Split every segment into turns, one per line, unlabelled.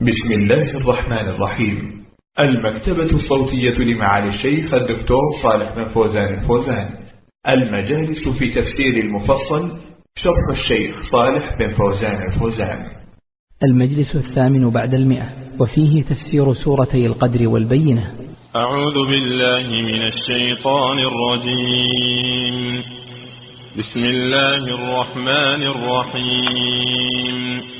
بسم الله الرحمن الرحيم المكتبة الصوتية لمعالي الشيخ الدكتور صالح بن فوزان الفوزان المجالس في تفسير المفصل
شرح الشيخ صالح بن فوزان الفوزان
المجلس الثامن بعد المئة وفيه تفسير سورتي القدر والبينة
أعوذ بالله من الشيطان الرجيم بسم الله الرحمن الرحيم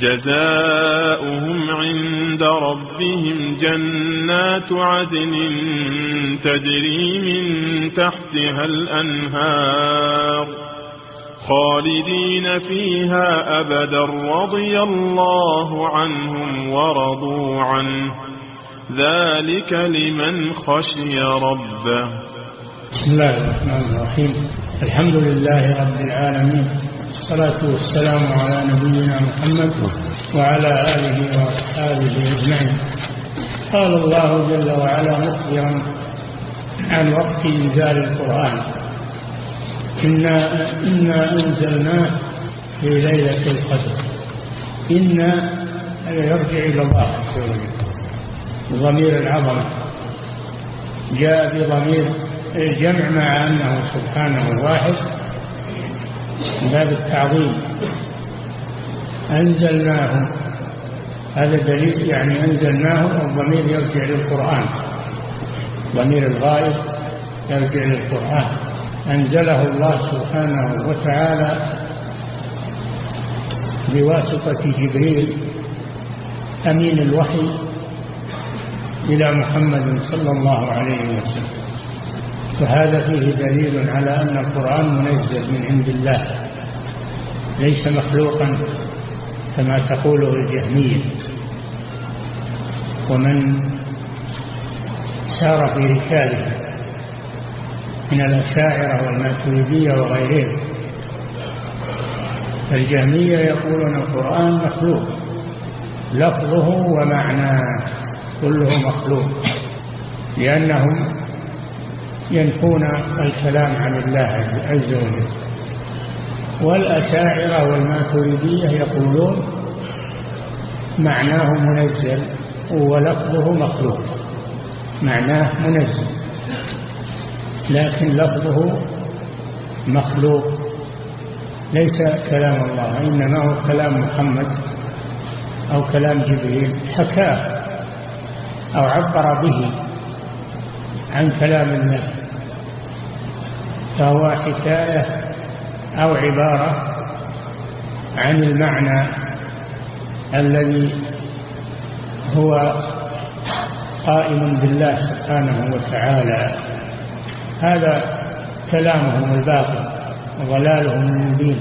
جزاؤهم عند ربهم جنات عدن تجري من تحتها الأنهار خالدين فيها أبدا رضي الله عنهم ورضوا عنه ذلك لمن خشي ربه بسم الله الرحمن
الرحيم الحمد لله رب العالمين والصلاة والسلام على نبينا محمد وعلى آله وأصحابه أجمعين قال الله جل وعلا مخبرا عن وقت إنزال القرآن إنا, إنا أنزلناه في ليلة القدر إنا يرجع إلى الله ضمير العظمة جاء بضمير الجمع مع أنه سبحانه واحد من باب التعظيم أنزلناه هذا دليل يعني أنزلناه الضمير يرجع للقرآن ضمير الغائب يرجع للقرآن أنزله الله سبحانه وتعالى بواسطة جبريل أمين الوحي إلى محمد صلى الله عليه وسلم فهذا فيه دليل على أن القرآن منزل من عند الله ليس مخلوقا كما تقوله الجهمية ومن سار في رساله من الأشاعرة والماتريدية وغيرهم الجهمية يقولون القرآن مخلوق لفظه ومعناه كله مخلوق لأنهم ينفون الكلام عن الله عز وجل والأشاعرة والماتريدية يقولون معناه منزل ولفظه مخلوق معناه منزل لكن لفظه مخلوق ليس كلام الله إنما هو كلام محمد أو كلام جبريل حكاه أو عبر به عن كلام الناس فهو حكاية أو عبارة عن المعنى الذي هو قائم بالله سبحانه وتعالى هذا كلامهم الباطل وضلالهم المبين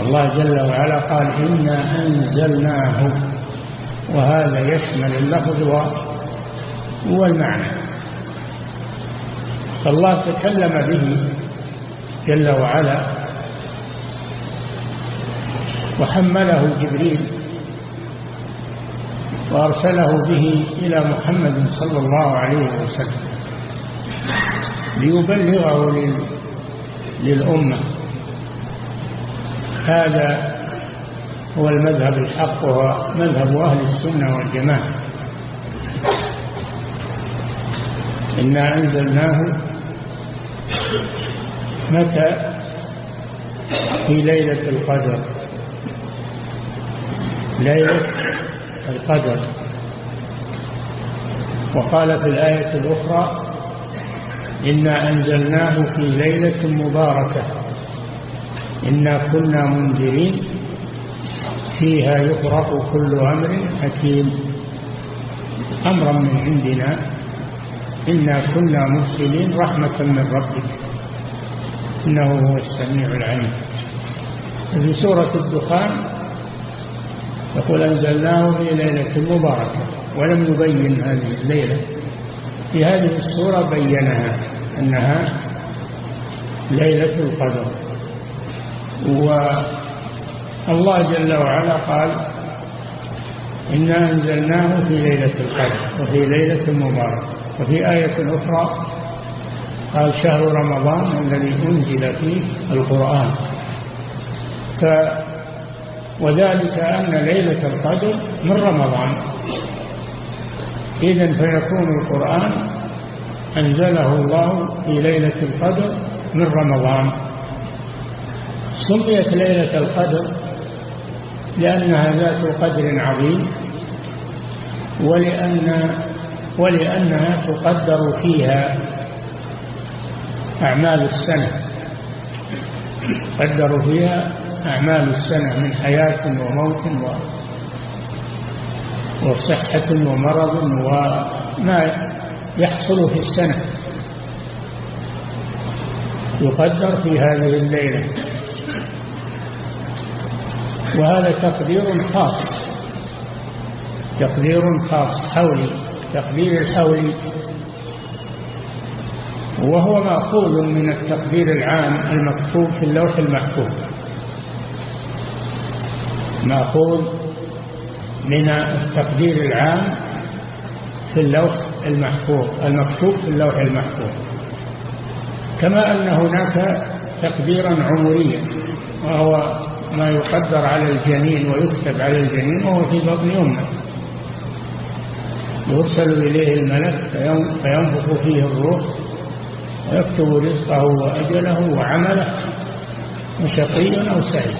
الله جل وعلا قال إنا أنزلناه وهذا يشمل اللفظ والمعنى فالله تكلم به جل وعلا وحمله جبريل وأرسله به إلى محمد صلى الله عليه وسلم ليبلغه للأمة هذا هو المذهب الحق وهو مذهب أهل السنة والجماعة إنا أنزلناه متى في ليلة القدر ليلة القدر وقال في الآية الأخرى إنا أنزلناه في ليلة مباركة إنا كنا منذرين فيها يفرق كل أمر حكيم أمرا من عندنا إنا كنا مرسلين رحمة من ربك إنه هو السميع العليم في سورة الدخان يقول أنزلناه في ليلة مباركة ولم يبين هذه الليلة في هذه السورة بينها أنها ليلة القدر والله جل وعلا قال إنا أنزلناه في ليلة القدر وفي ليلة مباركة وفي آية أخرى قال شهر رمضان الذي أنزل فيه القرآن ف وذلك أن ليلة القدر من رمضان إذا فيكون القرآن أنزله الله في ليلة القدر من رمضان سميت ليلة القدر لأنها ذات قدر عظيم ولأن ولأنها تقدر فيها أعمال السنة قدروا فيها أعمال السنة من حياة وموت و... وصحة ومرض وما يحصل في السنة يقدر في هذه الليلة وهذا تقدير خاص تقدير خاص حولي تقدير الحولي وهو مأخوذ من التقدير العام المكتوب في اللوح المحفوظ مأخوذ من التقدير العام في اللوح المحفوظ المكتوب في اللوح المحفوظ كما أن هناك تقديرا عمريا وهو ما يقدر على الجنين ويكتب على الجنين وهو في بطن أمه يرسل إليه الملك فينفخ فيه الروح ويكتب رزقه وأجله وعمله شقي أو سعيد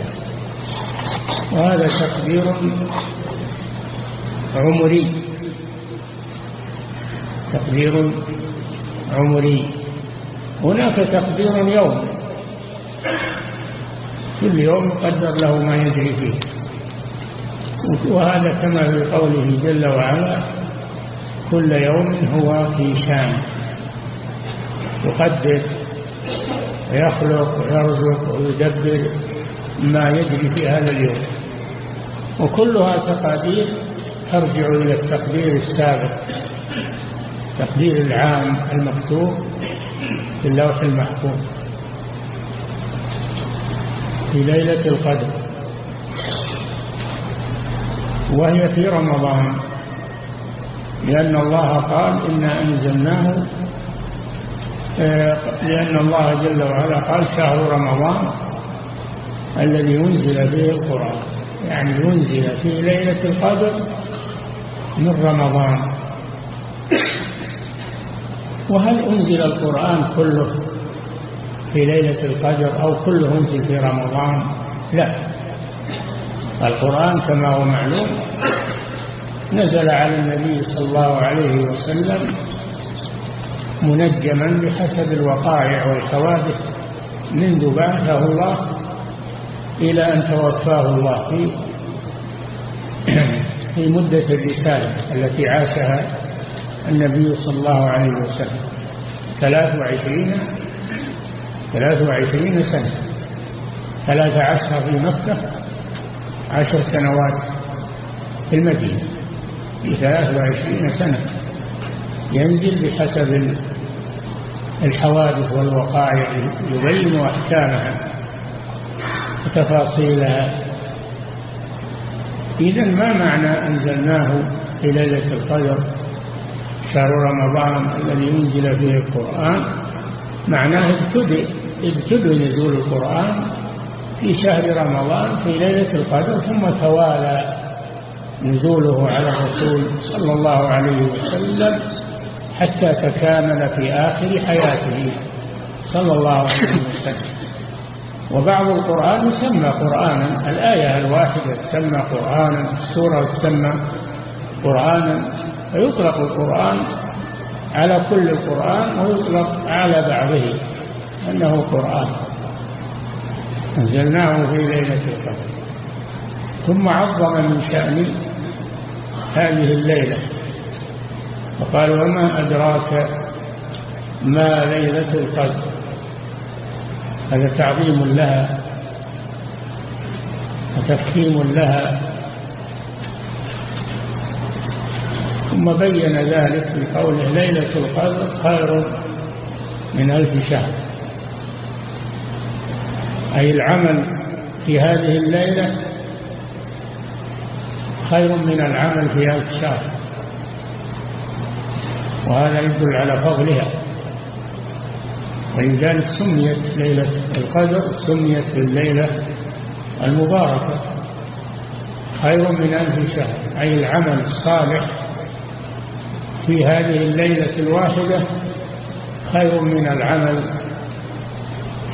وهذا تقدير عمري تقدير عمري هناك تقدير يوم كل يوم يقدر له ما يجري فيه وهذا كما في قوله جل وعلا كل يوم هو في شانه يقدر ويخلق ويرزق ويدبر ما يجري في هذا اليوم وكلها تقادير ترجع إلى التقدير السابق التقدير العام المكتوب في اللوح المحفوظ في ليلة القدر وهي في رمضان لأن الله قال إنا أنزلناه آه، لأن الله جل وعلا قال شهر رمضان الذي أنزل فيه القرآن يعني أنزل في ليلة القدر من رمضان وهل أنزل القرآن كله في ليلة القدر أو كله أنزل في رمضان لا القرآن كما هو معلوم نزل على النبي صلى الله عليه وسلم منجما بحسب الوقائع والحوادث منذ بعثه الله إلى أن توفاه الله في في مدة الرسالة التي عاشها النبي صلى الله عليه وسلم 23 23 سنة 13 في مكة 10 سنوات في المدينة ب 23 سنة ينزل بحسب الحوادث والوقائع يبين أحكامها وتفاصيلها إذا ما معنى أنزلناه في ليلة القدر شهر رمضان الذي أنزل فيه القرآن معناه ابتدئ ابتدئ نزول القرآن في شهر رمضان في ليلة القدر ثم توالى نزوله على الرسول صلى الله عليه وسلم حتى تكامل في آخر حياته صلى الله عليه وسلم وبعض القرآن يسمى قرآنا الآية الواحدة تسمى قرآنا السورة تسمى قرآنا فيطلق القرآن على كل القرآن ويطلق على بعضه أنه قرآن أنزلناه في ليلة القدر ثم عظم من شأن هذه الليلة فقال وما أدراك ما ليلة القدر هذا تعظيم لها وتفخيم لها ثم بين ذلك بقوله ليلة القدر خير من ألف شهر أي العمل في هذه الليلة خير من العمل في ألف شهر وهذا يدل على فضلها ولذلك سميت ليلة القدر سميت بالليلة المباركة خير من ألف شهر أي العمل الصالح في هذه الليلة الواحدة خير من العمل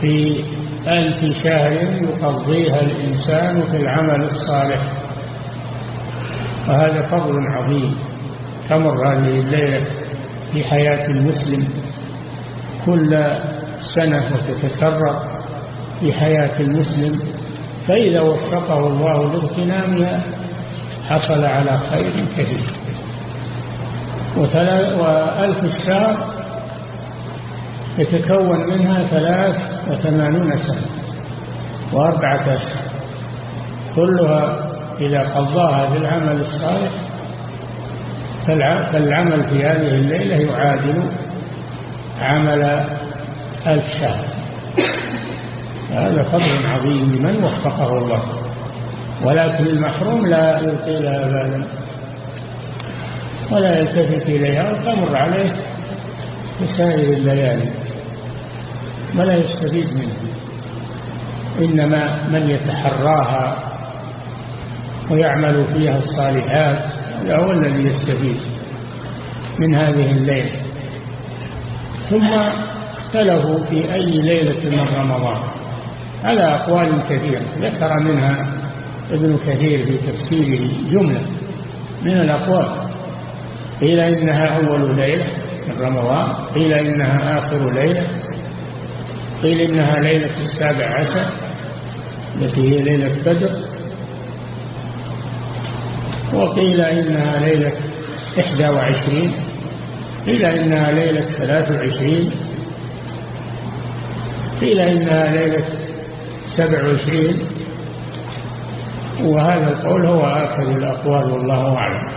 في ألف شهر يقضيها الإنسان في العمل الصالح وهذا فضل عظيم تمر هذه الليلة في حياة المسلم كل سنة وتتكرر في حياة المسلم فإذا وفقه الله لاغتنامها حصل على خير كثير وألف الشهر يتكون منها ثلاث وثمانون سنة وأربعة أشهر كلها إذا قضاها بالعمل الصالح فالعمل في هذه الليلة يعادل عمل ألف شهر هذا فضل عظيم لمن وفقه الله ولكن المحروم لا يلقي لها بالا ولا يلتفت إليها وتمر عليه بسائر الليالي ولا يستفيد منه إنما من يتحراها ويعمل فيها الصالحات هو الذي يستفيد من هذه الليلة ثم اختلفوا في أي ليلة من رمضان على أقوال كثيرة ذكر منها ابن كثير في تفسيره جملة من الأقوال قيل إنها أول ليلة من رمضان قيل إنها آخر ليلة قيل إنها ليلة السابع عشر التي هي ليلة بدر وقيل إنها ليلة 21 قيل إنها ليلة 23 قيل إنها ليلة 27 وهذا القول هو آخر الأقوال والله أعلم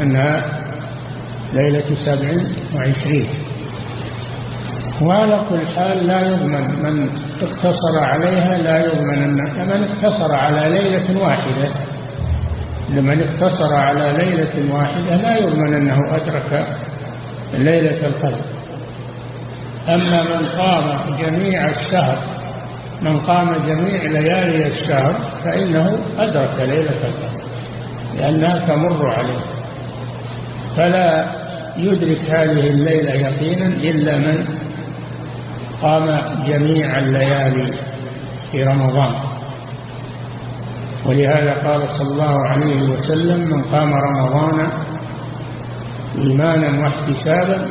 أنها ليلة 27 وعلى كل حال لا يضمن من اقتصر عليها لا يضمن أن من اقتصر على ليلة واحدة لمن اقتصر على ليلة واحدة لا يؤمن أنه أدرك ليلة القدر أما من قام جميع الشهر من قام جميع ليالي الشهر فإنه أدرك ليلة القدر لأنها تمر عليه فلا يدرك هذه الليلة يقينا إلا من قام جميع الليالي في رمضان ولهذا قال صلى الله عليه وسلم من قام رمضان إيمانا واحتسابا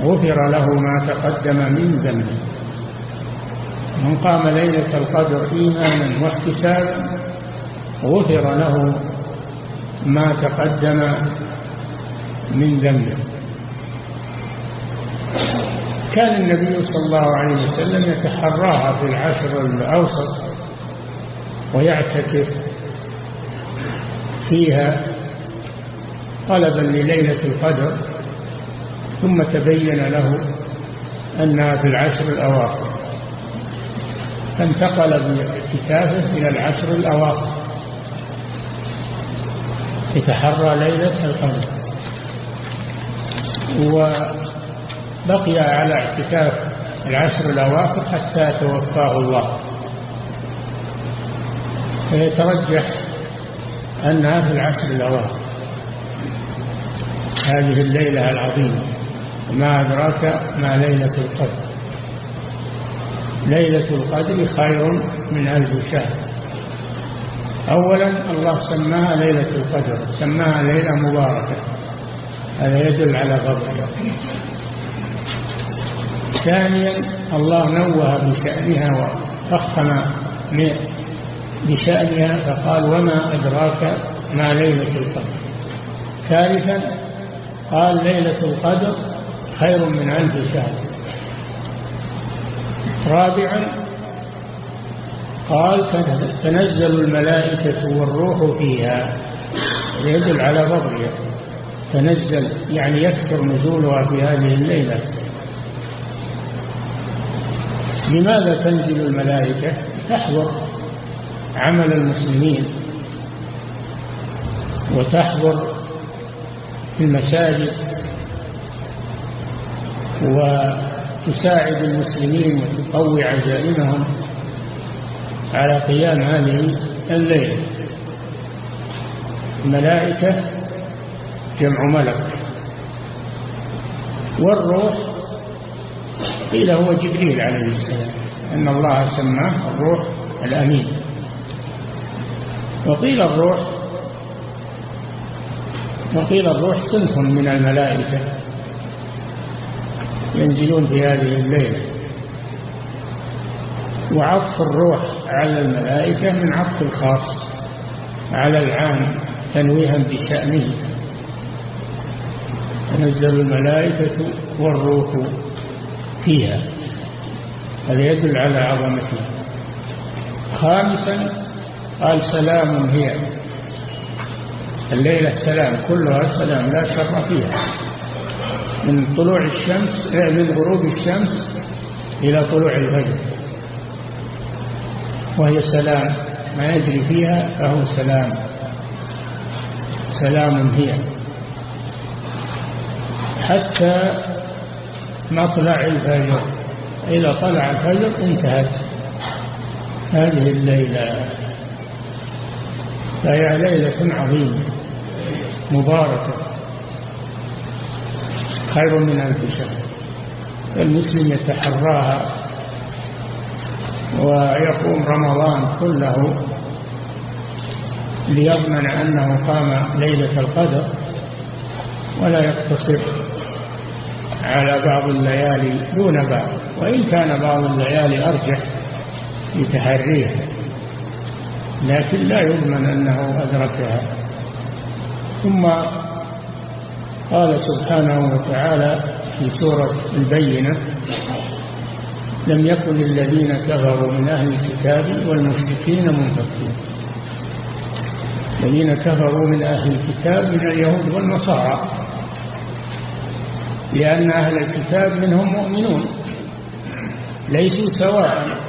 غفر له ما تقدم من ذنبه من قام ليلة القدر إيمانا واحتسابا غفر له ما تقدم من ذنبه كان النبي صلى الله عليه وسلم يتحراها في العشر الأوسط ويعتكف فيها طلبا لليلة القدر ثم تبين له أنها في العشر الأواخر فانتقل باعتكافه إلى العشر الأواخر يتحرى ليلة القدر وبقي على اعتكاف العشر الأواخر حتى توفاه الله فيترجح أنها في العشر الأواخر هذه الليلة العظيمة ما أدراك ما ليلة القدر ليلة القدر خير من ألف شهر أولا الله سماها ليلة القدر سماها ليلة مباركة هذا يدل على فضلها ثانيا الله نوه بشأنها وفخم بشأنها فقال وما أدراك ما ليلة القدر ثالثا قال ليلة القدر خير من عند شهر رابعا قال تنزل الملائكة والروح فيها يدل على بغية تنزل يعني يكثر نزولها في هذه الليلة لماذا تنزل الملائكة تحضر عمل المسلمين وتحضر في المساجد وتساعد المسلمين وتقوي عزائمهم على قيام هذه الليلة ملائكة جمع ملك والروح قيل هو جبريل عليه السلام أن الله سماه الروح الأمين وقيل الروح وقيل الروح صنف من الملائكة ينزلون في هذه الليلة وعطف الروح على الملائكة من عطف الخاص على العام تنويها بشأنه تنزل الملائكة والروح فيها هذا يدل على عظمته خامسا قال سلام هي الليلة سلام كلها سلام لا شر فيها من طلوع الشمس إيه، من غروب الشمس إلى طلوع الفجر وهي سلام ما يجري فيها فهو سلام سلام هي حتى مطلع الفجر إذا طلع الفجر انتهت هذه الليلة فهي ليلة عظيمة مباركة خير من ألف شهر المسلم يتحراها ويقوم رمضان كله ليضمن أنه قام ليلة القدر ولا يقتصر على بعض الليالي دون بعض وإن كان بعض الليالي أرجح لتحريه لكن لا يضمن أنه أدركها ثم قال سبحانه وتعالى في سورة البينة لم يكن الذين كفروا من أهل الكتاب والمشركين منفكين الذين كفروا من أهل الكتاب من اليهود والنصارى لأن أهل الكتاب منهم مؤمنون ليسوا سواء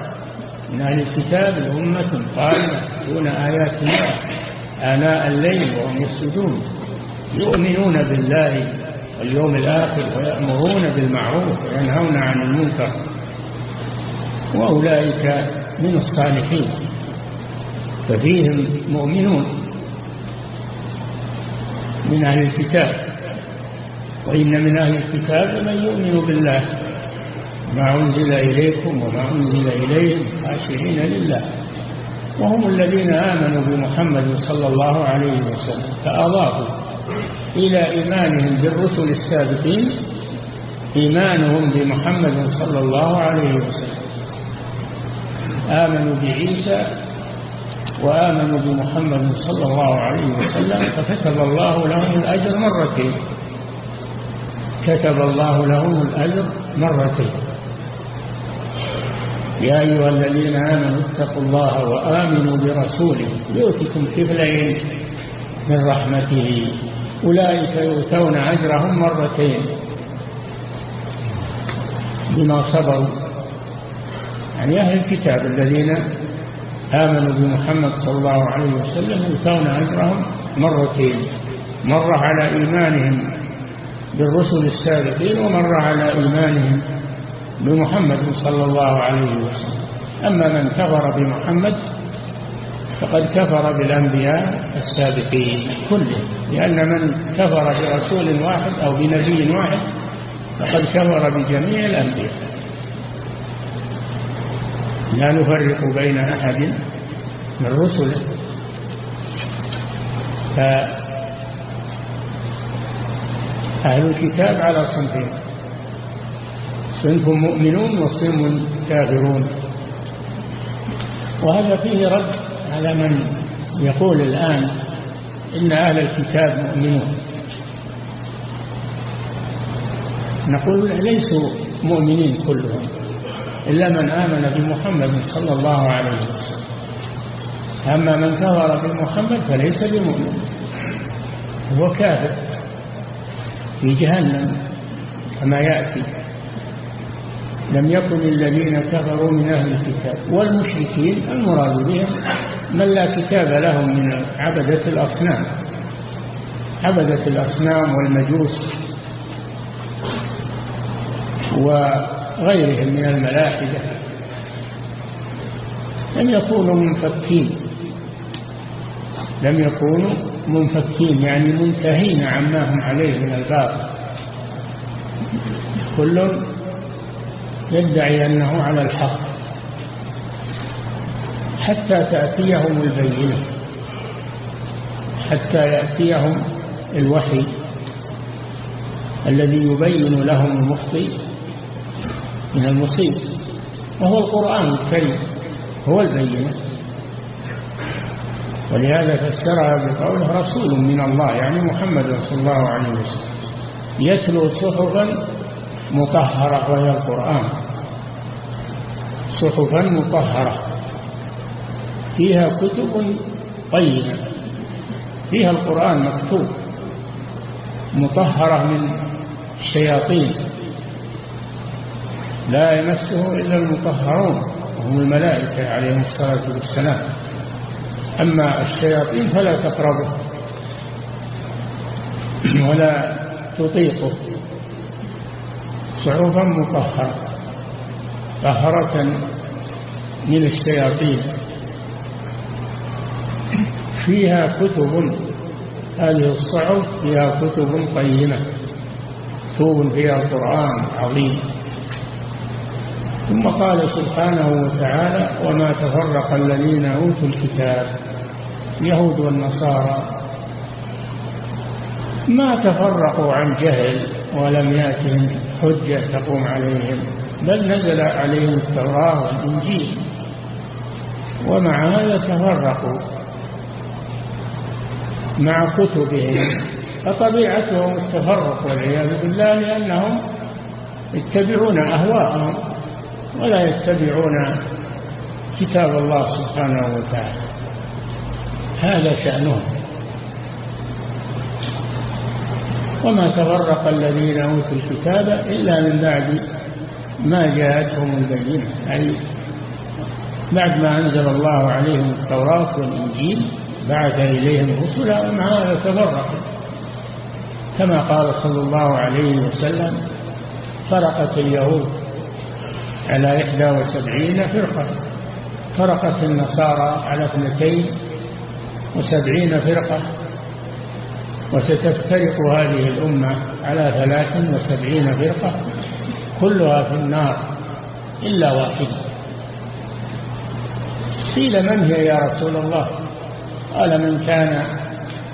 من أهل الكتاب أمة قائمة دون آيات الله آناء الليل وهم يسجدون يؤمنون بالله واليوم الآخر ويأمرون بالمعروف وينهون عن المنكر وأولئك من الصالحين ففيهم مؤمنون من أهل الكتاب وإن من أهل الكتاب من يؤمن بالله ما أنزل إليكم وما أنزل إليهم خاشعين لله وهم الذين آمنوا بمحمد صلى الله عليه وسلم فأضافوا إلى إيمانهم بالرسل السابقين إيمانهم بمحمد صلى الله عليه وسلم آمنوا بعيسى وآمنوا بمحمد صلى الله عليه وسلم فكتب الله لهم الأجر مرتين كتب الله لهم الأجر مرتين يا أيها الذين آمنوا اتقوا الله وآمنوا برسوله يؤتكم كفلين من رحمته أولئك يؤتون أجرهم مرتين بما صبروا يعني أهل الكتاب الذين آمنوا بمحمد صلى الله عليه وسلم يؤتون أجرهم مرتين مرة على إيمانهم بالرسل السابقين ومرة على إيمانهم بمحمد صلى الله عليه وسلم أما من كفر بمحمد فقد كفر بالأنبياء السابقين كلهم لأن من كفر برسول واحد أو بنبي واحد فقد كفر بجميع الأنبياء لا نفرق بين أحد من رسله فأهل الكتاب على صنفين صنف مؤمنون وصنف كافرون وهذا فيه رد على من يقول الآن إن أهل الكتاب مؤمنون نقول ليسوا مؤمنين كلهم إلا من آمن بمحمد صلى الله عليه وسلم أما من كفر بمحمد فليس بمؤمن هو كافر في جهنم كما يأتي لم يكن الذين كفروا من أهل الكتاب والمشركين المراد بهم من لا كتاب لهم من عبدة الأصنام عبدة الأصنام والمجوس وغيرهم من الملاحدة لم يكونوا منفكين لم يكونوا منفكين يعني منتهين عما هم عليه من الباطل كل يدعي أنه على الحق حتى تأتيهم البينة حتى يأتيهم الوحي الذي يبين لهم المخطئ من المصيب وهو القرآن الكريم هو البينة ولهذا فسرها بقوله رسول من الله يعني محمد صلى الله عليه وسلم يتلو صحفا مطهرة وهي القرآن صحفا مطهرة فيها كتب طيبة فيها القرآن مكتوب مطهرة من الشياطين لا يمسه إلا المطهرون وهم الملائكة عليهم الصلاة والسلام أما الشياطين فلا تقربه ولا تطيقه صعوبا مطهر طهرة من الشياطين فيها كتب هذه الصعب فيها كتب قيمة كتب فيها قرآن عظيم ثم قال سبحانه وتعالى وما تفرق الذين أوتوا الكتاب يهود والنصارى ما تفرقوا عن جهل ولم يأتهم حجة تقوم عليهم بل نزل عليهم التوراة والإنجيل ومع هذا تفرقوا مع كتبهم فطبيعتهم التفرق والعياذ بالله لأنهم يتبعون أهواءهم ولا يتبعون كتاب الله سبحانه وتعالى هذا شأنهم وما تفرق الذين أوتوا الكتاب إلا من بعد ما جاءتهم البينة أي بعد ما أنزل الله عليهم التوراة والإنجيل بعث إليهم رسلا ما هذا كما قال صلى الله عليه وسلم فرقت اليهود على 71 فرقة فرقت النصارى على 72 وسبعين فرقة وستفترق هذه الأمة على ثلاث وسبعين فرقة كلها في النار إلا واحدة قيل من هي يا رسول الله قال من كان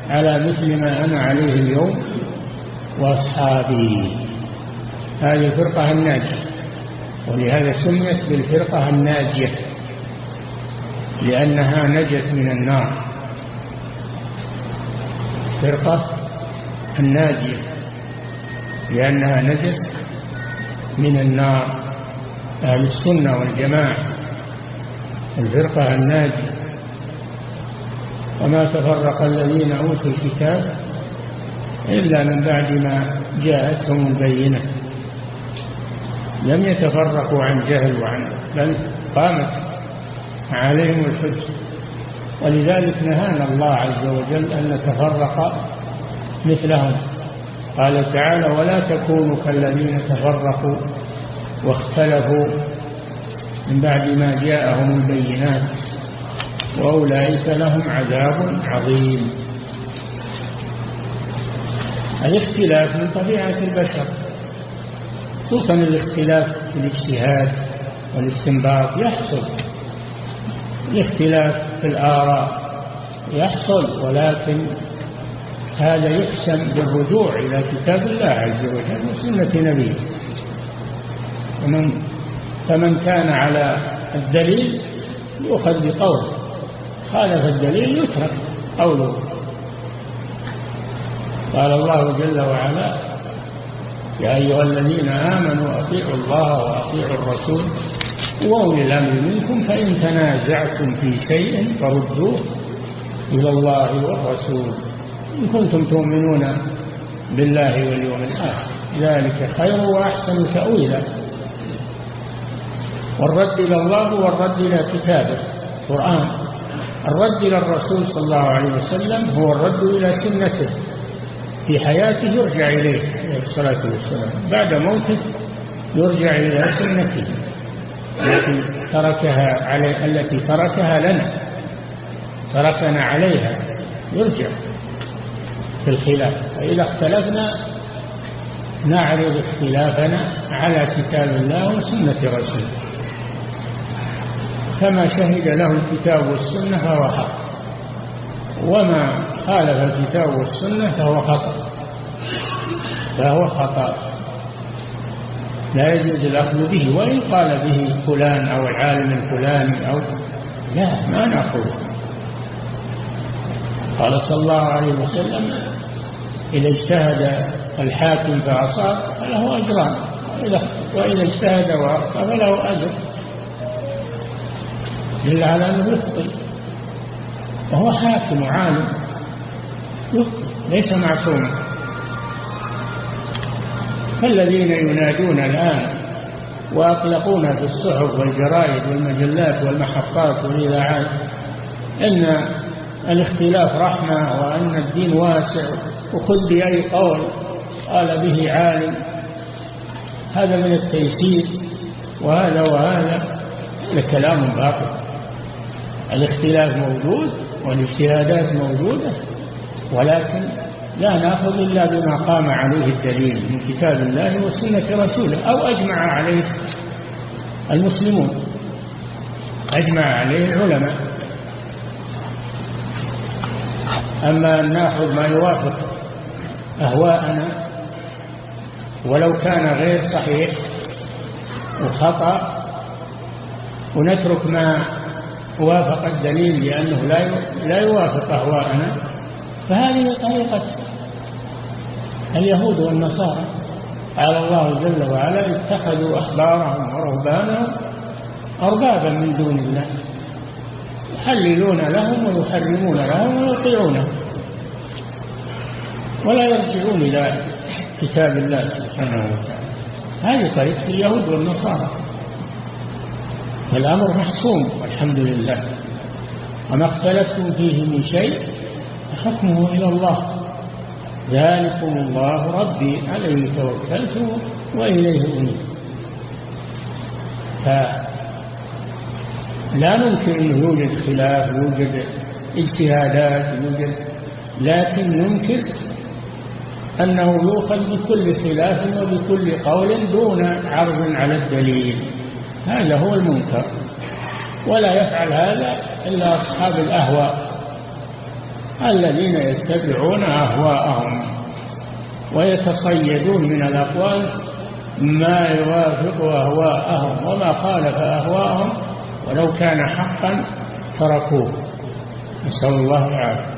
على مثل ما أنا عليه اليوم وأصحابي هذه الفرقة الناجية ولهذا سميت بالفرقة الناجية لأنها نجت من النار الفرقة الناجية لأنها نجت من النار أهل السنة والجماعة الفرقة الناجية وما تفرق الذين أوتوا الكتاب إلا من بعد ما جاءتهم البينة لم يتفرقوا عن جهل وعن بل قامت عليهم الحجه ولذلك نهانا الله عز وجل أن نتفرق مثلهم قال تعالى ولا تكونوا كالذين تفرقوا واختلفوا من بعد ما جاءهم البينات وأولئك لهم عذاب عظيم الاختلاف من طبيعة البشر خصوصا الاختلاف في الاجتهاد والاستنباط يحصل الاختلاف في الآراء يحصل ولكن هذا يحسن بالرجوع إلى كتاب الله عز وجل وسنة نبيه ومن فمن كان على الدليل يؤخذ بقوله خالف الدليل يترك قوله قال الله جل وعلا يا أيها الذين آمنوا أطيعوا الله وأطيعوا الرسول وأولي الأمر منكم فإن تنازعتم في شيء فردوه إلى الله والرسول إن كنتم تؤمنون بالله واليوم الآخر ذلك خير وأحسن تأويلا والرد إلى الله والرد إلى كتابه القرآن الرد إلى الرسول صلى الله عليه وسلم هو الرد إلى سنته في حياته يرجع إليه عليه الصلاة والسلام بعد موته يرجع إلى سنته التي تركها علي التي تركها لنا تركنا عليها يرجع في الخلاف فإذا اختلفنا نعرض اختلافنا على كتاب الله وسنة رسوله كما شهد له الكتاب والسنة فهو حق وما خالف الكتاب والسنة فهو خطأ فهو خطأ لا يجوز الأخذ به وإن قال به فلان أو العالم الفلاني أو لا ما نأخذه قال صلى الله عليه وسلم إذا اجتهد الحاكم فأصاب فله أجران وإذا اجتهد وأخطأ فله أجر الا على أنه يخطئ وهو حاكم وعالم يخطئ ليس معصوما فالذين ينادون الآن وأطلقون في الصحف والجرائد والمجلات والمحطات والإذاعات أن الاختلاف رحمة وأن الدين واسع وخذ بأي قول قال به عالم هذا من التيسير وهذا وهذا لكلام باطل الاختلاف موجود والاجتهادات موجودة ولكن لا نأخذ إلا بما قام عليه الدليل من كتاب الله وسنة رسوله أو أجمع عليه المسلمون أجمع عليه العلماء أما أن نأخذ ما يوافق أهواءنا ولو كان غير صحيح وخطأ ونترك ما وافق الدليل لأنه لا لا يوافق أهواءنا فهذه طريقة اليهود والنصارى على الله جل وعلا اتخذوا أحبارهم ورهبانهم أربابا من دون الله يحللون لهم ويحرمون لهم ويطيعونهم ولا يرجعون إلى كتاب الله سبحانه وتعالى هذه طريقة اليهود والنصارى فالأمر محصوم والحمد لله وما اختلفتم فيه من شيء
فحكمه إلى الله
ذلكم الله ربي عليه توكلت وإليه أمي فلا ننكر أنه يوجد خلاف يوجد اجتهادات يوجد لكن ننكر أنه يؤخذ بكل خلاف وبكل قول دون عرض على الدليل هذا هو المنكر ولا يفعل هذا إلا أصحاب الأهواء الذين يتبعون أهواءهم ويتقيدون من الأقوال ما يوافق أهواءهم وما خالف أهواءهم ولو كان حقا تركوه نسأل الله العافية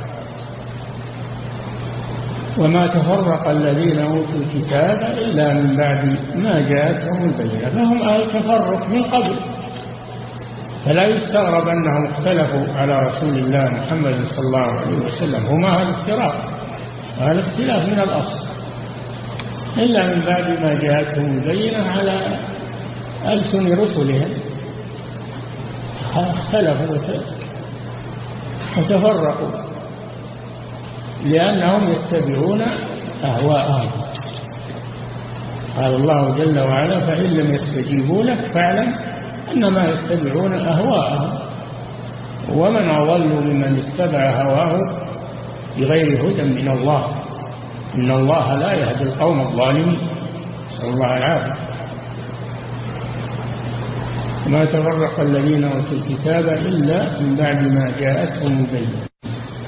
وما تفرق الذين أوتوا الكتاب إلا من بعد ما جاءتهم البينة فهم أهل تفرق من قبل فلا يستغرب أنهم اختلفوا على رسول الله محمد صلى الله عليه وسلم هما هذا الاختلاف هذا الاختلاف من الأصل إلا من بعد ما جاءتهم البينة على ألسن رسلهم اختلفوا وتفرقوا لأنهم يتبعون أهواءهم قال الله جل وعلا فإن لم يستجيبوا لك فاعلم إنما يتبعون أهواءهم ومن أضل ممن اتبع هواه بغير هدى من الله إن الله لا يهدي القوم الظالمين نسأل الله العافية ما تفرق الذين أوتوا الكتاب إلا من بعد ما جاءتهم البينة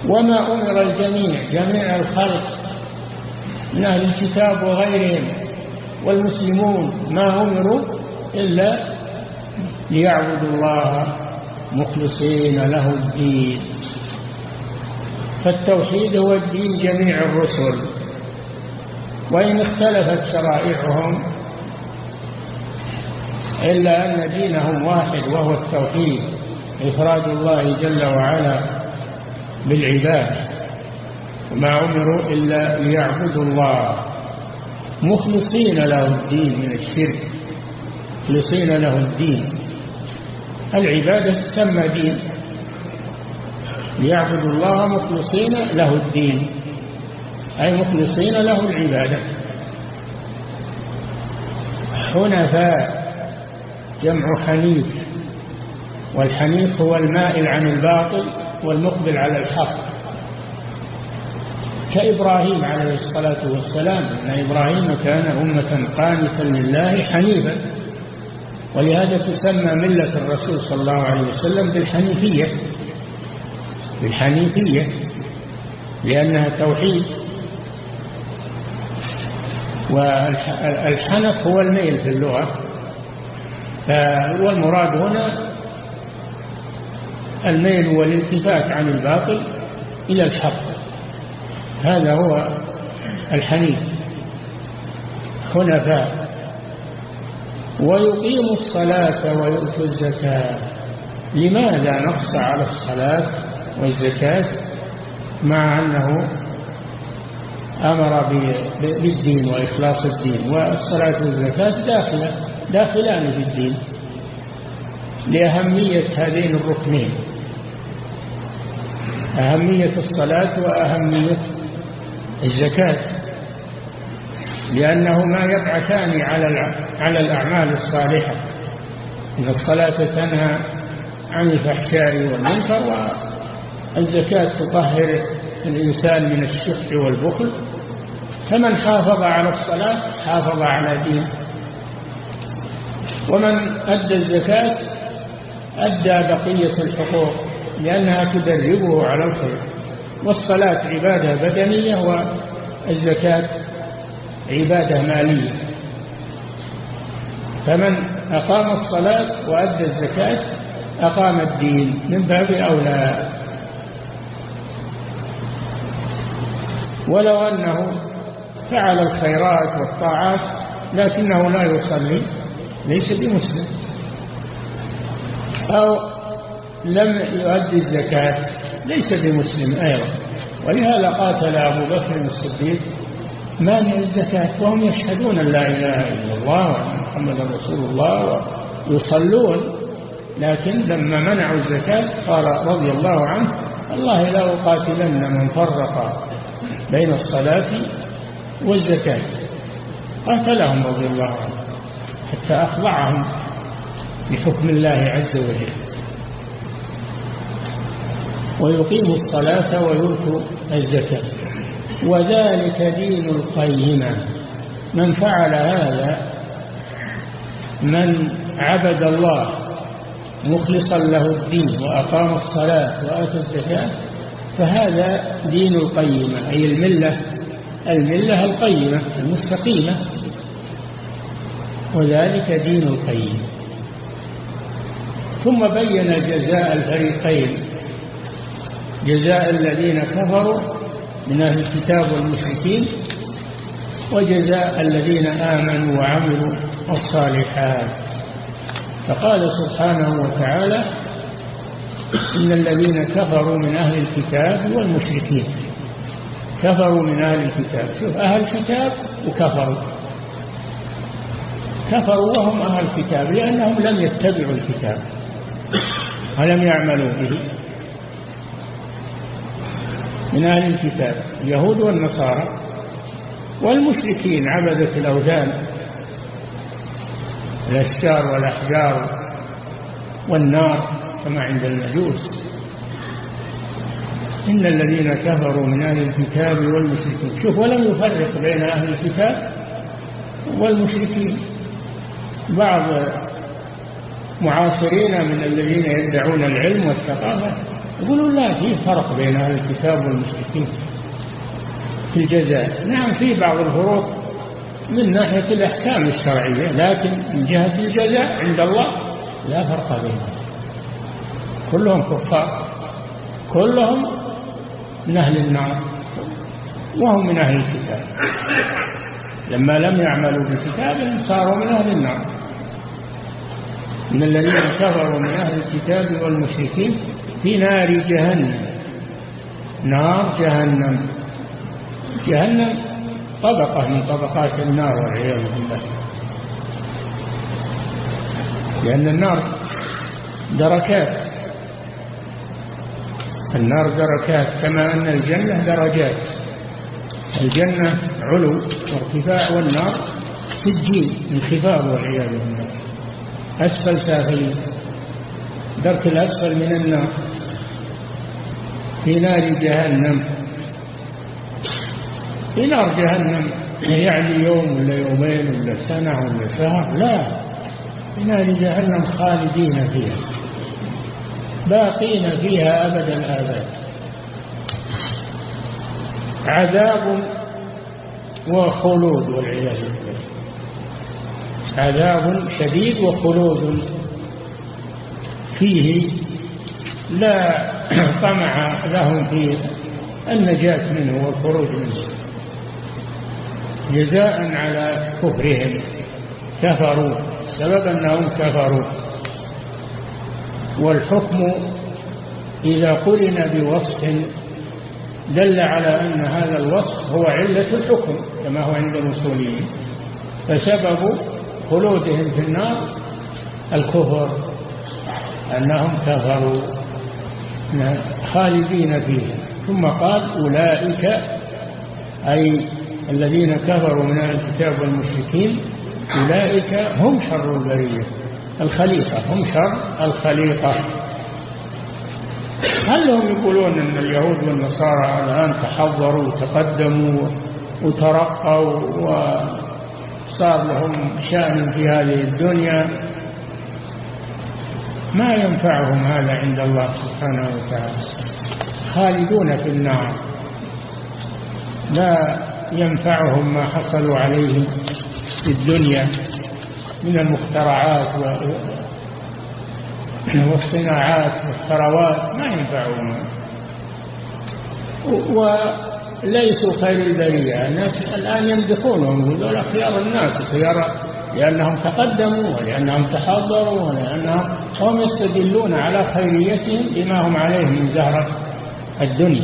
وما أمر الجميع جميع الخلق من أهل الكتاب وغيرهم والمسلمون ما أمروا إلا ليعبدوا الله مخلصين له الدين فالتوحيد هو الدين جميع الرسل وإن اختلفت شرائعهم إلا أن دينهم واحد وهو التوحيد إفراد الله جل وعلا بالعباد وما عمروا إلا ليعبدوا الله مخلصين له الدين من الشرك مخلصين له الدين العبادة تسمى دين ليعبدوا الله مخلصين له الدين أي مخلصين له العبادة حنفاء جمع حنيف والحنيف هو المائل عن الباطل والمقبل على الحق كإبراهيم عليه الصلاة والسلام إن إبراهيم كان أمة قانتا لله حنيفا ولهذا تسمى ملة الرسول صلى الله عليه وسلم بالحنيفية بالحنيفية لأنها توحيد والحنف هو الميل في اللغة والمراد هنا الميل والالتفات عن الباطل إلى الحق هذا هو الحنيف حنفاء ويقيم الصلاة ويؤتي الزكاة لماذا نقص على الصلاة والزكاة مع أنه أمر بالدين وإخلاص الدين والصلاة والزكاة داخلة داخلان في الدين لأهمية هذين الركنين أهمية الصلاة وأهمية الزكاة لأنهما يبعثان على على الأعمال الصالحة إن الصلاة تنهى عن الفحشاء والمنكر والزكاة تطهر الإنسان من الشح والبخل فمن حافظ على الصلاة حافظ على دينه ومن أدى الزكاة أدى بقية الحقوق لأنها تدربه على الخير والصلاة عبادة بدنية والزكاة عبادة مالية فمن أقام الصلاة وأدى الزكاة أقام الدين من باب أولى ولو أنه فعل الخيرات والطاعات لكنه لا يصلي ليس بمسلم أو لم يؤدي الزكاة ليس بمسلم أيضا ولهذا قاتل أبو بكر الصديق مانع الزكاة وهم يشهدون أن لا إله إلا الله وأن محمدا رسول الله ويصلون لكن لما منعوا الزكاة قال رضي الله عنه الله لا أقاتلن من فرق بين الصلاة والزكاة قاتلهم رضي الله عنه حتى أخضعهم بحكم الله عز وجل ويقيم الصلاة ويؤتوا الزكاة وذلك دين القيمة من فعل هذا من عبد الله مخلصا له الدين وأقام الصلاة وآتى الزكاة فهذا دين القيمة أي الملة الملة القيمة المستقيمة وذلك دين القيم ثم بين جزاء الفريقين جزاء الذين كفروا من أهل الكتاب والمشركين وجزاء الذين آمنوا وعملوا الصالحات فقال سبحانه وتعالى إن الذين كفروا من أهل الكتاب والمشركين كفروا من أهل الكتاب شوف أهل الكتاب وكفروا كفروا وهم أهل الكتاب لأنهم لم يتبعوا الكتاب ولم يعملوا به من أهل الكتاب اليهود والنصارى والمشركين عبدة الأوثان الأشجار والأحجار والنار كما عند المجوس إن الذين كفروا من أهل الكتاب والمشركين شوف ولم يفرق بين أهل الكتاب والمشركين بعض معاصرين من الذين يدعون العلم والثقافة يقولون لا في فرق بين أهل الكتاب والمشركين في الجزاء نعم في بعض الفروق من ناحية الأحكام الشرعية لكن من جهة الجزاء عند الله لا فرق بينهم كلهم كفار كلهم من أهل النار وهم من أهل الكتاب لما لم يعملوا بكتابهم صاروا من أهل النار من الذين كفروا من أهل الكتاب والمشركين في نار جهنم نار جهنم جهنم طبقة من طبقات النار والعياذ بالله لأن النار دركات النار دركات كما أن الجنة درجات الجنة علو وارتفاع والنار سجين انخفاض والعياذ بالله أسفل سافلين درك الأسفل من النار في نار جهنم في نار جهنم يعني يوم ولا يومين ولا سنة ولا شهر لا في نار جهنم خالدين فيها باقين فيها أبدا آبدا عذاب وخلود والعياذ بالله عذاب شديد وخلود فيه لا طمع لهم في النجاة منه والخروج منه جزاء على كفرهم كفروا سبب أنهم كفروا والحكم إذا قرن بوصف دل على أن هذا الوصف هو علة الحكم كما هو عند المسلمين فسبب خلودهم في النار الكفر أنهم كفروا خالدين فيها ثم قال أولئك أي الذين كفروا من الكتاب والمشركين أولئك هم شر البرية الخليقة هم شر الخليقة هل هم يقولون أن اليهود والنصارى الآن تحضروا وتقدموا وترقوا وصار لهم شأن في هذه الدنيا ما ينفعهم هذا عند الله سبحانه وتعالى خالدون في النار لا ينفعهم ما حصلوا عليه في الدنيا من المخترعات والصناعات والثروات ما ينفعهم وليسوا خير البرية الناس الآن يمدحونهم هذول خيار الناس خيار لأنهم تقدموا ولأنهم تحضروا ولأنهم هم يستدلون على خيريتهم بما هم عليه من زهرة الدنيا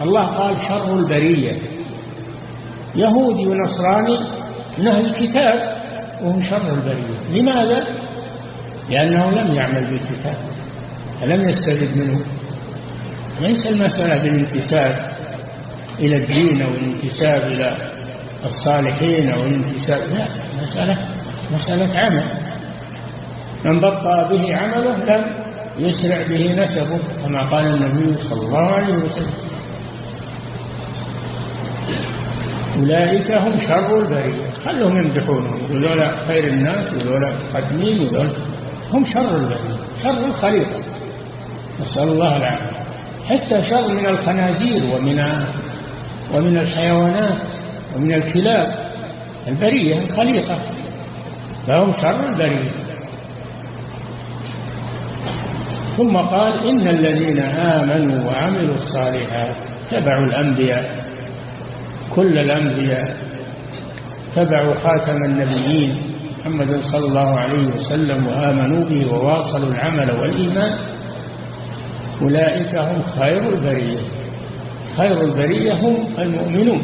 الله قال شر البرية يهودي ونصراني نهل الكتاب وهم شر البرية لماذا؟ لأنه لم يعمل بالكتاب فلم يستفد منه ليس المسألة بالانتساب إلى الدين أو الانتساب إلى الصالحين أو الانتساب لا مسألة مسألة عمل من بطأ به عمله لم يسرع به نسبه كما قال النبي صلى الله عليه وسلم أولئك هم شر البرية خلهم يمدحونهم وذولا خير الناس وذولا قدمين وذولا هم شر البرية شر الخليقة نسأل الله العافية حتى شر من الخنازير ومن ومن الحيوانات ومن الكلاب البرية الخليقة فهم شر البريد ثم قال إن الذين آمنوا وعملوا الصالحات تبعوا الأنبياء كل الأنبياء تبعوا خاتم النبيين محمد صلى الله عليه وسلم وآمنوا به وواصلوا العمل والإيمان أولئك هم خير البرية خير البرية هم المؤمنون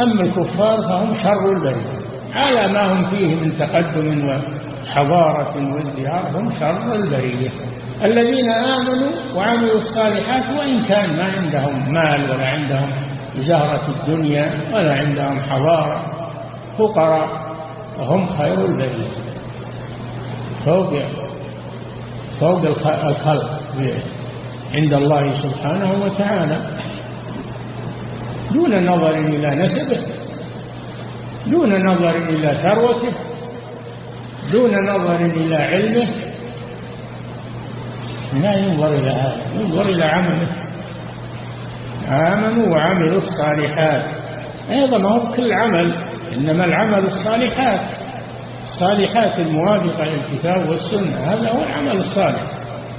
أما الكفار فهم شر البرية على ما هم فيه من تقدم وحضارة وازدهار هم شر البرية الذين آمنوا وعملوا الصالحات وإن كان ما عندهم مال ولا عندهم زهرة الدنيا ولا عندهم حضارة فقراء وهم خير البرية فوق فوق الخلق عند الله سبحانه وتعالى دون نظر إلى نسبه دون نظر إلى ثروته دون نظر إلى علمه لا ينظر إلى هذا ينظر إلى عمله آمنوا وعملوا الصالحات أيضا ما هو كل عمل إنما العمل الصالحات الصالحات الموافقة للكتاب والسنة هذا هو العمل الصالح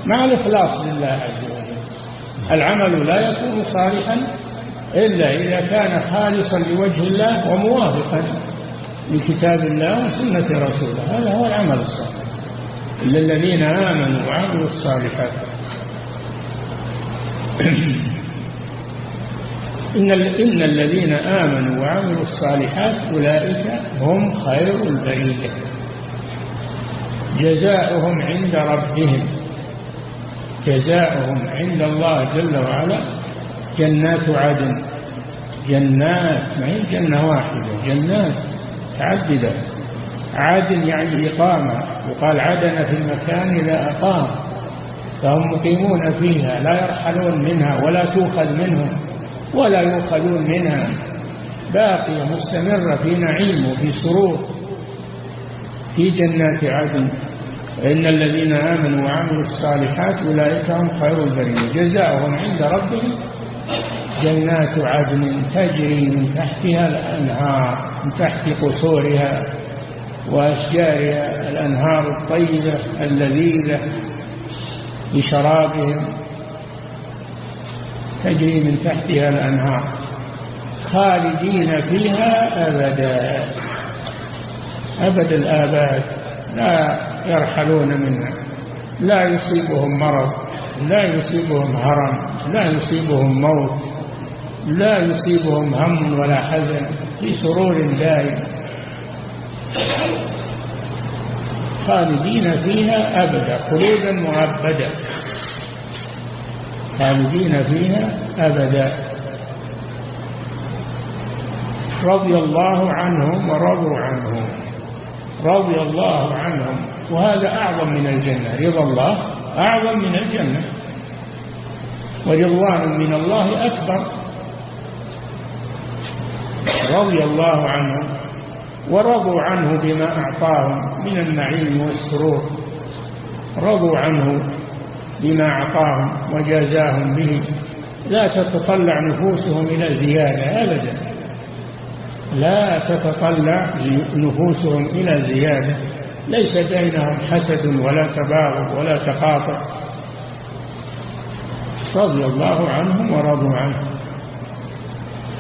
مع الإخلاص لله عز وجل العمل لا يكون صالحا إلا إذا كان خالصا لوجه الله وموافقا لكتاب الله وسنة رسوله هذا هو العمل الصالح إلا الذين آمنوا وعملوا الصالحات إن, إن الذين آمنوا وعملوا الصالحات أولئك هم خير البرية جزاؤهم عند ربهم جزاؤهم عند الله جل وعلا جنات عدن جنات ما هي جنة واحدة جنات متعددة عدن يعني إقامة وقال عدن في المكان إذا أقام فهم مقيمون فيها لا يرحلون منها ولا تؤخذ منهم ولا يؤخذون منها باقية مستمرة في نعيم وفي سرور في جنات عدن إن الذين آمنوا وعملوا الصالحات أولئك هم خير البرية جزاؤهم عند ربهم جنات عدن تجري من تحتها الأنهار من تحت قصورها وأشجارها الأنهار الطيبة اللذيذة بشرابهم تجري من تحتها الأنهار خالدين فيها أبدا أبد الآباد لا يرحلون منها لا يصيبهم مرض لا يصيبهم هرم لا يصيبهم موت لا يصيبهم هم ولا حزن في سرور دائم خالدين فيها أبدا قلوبا معبدة خالدين فيها أبدا رضي الله عنهم ورضوا عنهم رضي الله عنهم وهذا أعظم من الجنة رضا الله أعظم من الجنة ورضوان من الله أكبر رضي الله عنهم ورضوا عنه بما أعطاهم من النعيم والسرور رضوا عنه بما أعطاهم وجازاهم به لا تتطلع نفوسهم إلى زيادة أبدا لا تتطلع نفوسهم إلى زيادة ليس بينهم حسد ولا تباغض ولا تقاطع رضي الله عنهم ورضوا عنه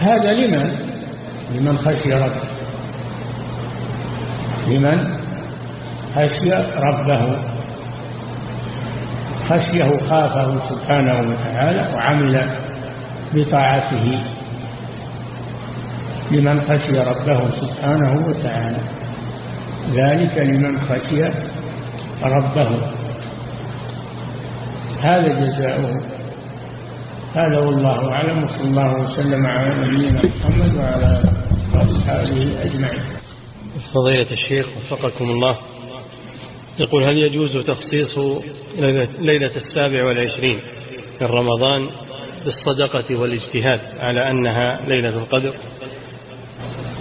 هذا لمن لمن خشي ربه لمن خشي ربه خشيه خافه سبحانه وتعالى وعمل بطاعته لمن خشي ربه سبحانه وتعالى ذلك لمن خشي ربه هذا جزاؤه هذا والله أعلم صلى الله وسلم على نبينا محمد وعلى آله وأصحابه أجمعين
فضيلة الشيخ وفقكم الله
يقول هل يجوز تخصيص
ليلة السابع والعشرين من رمضان بالصدقة والاجتهاد على أنها ليلة القدر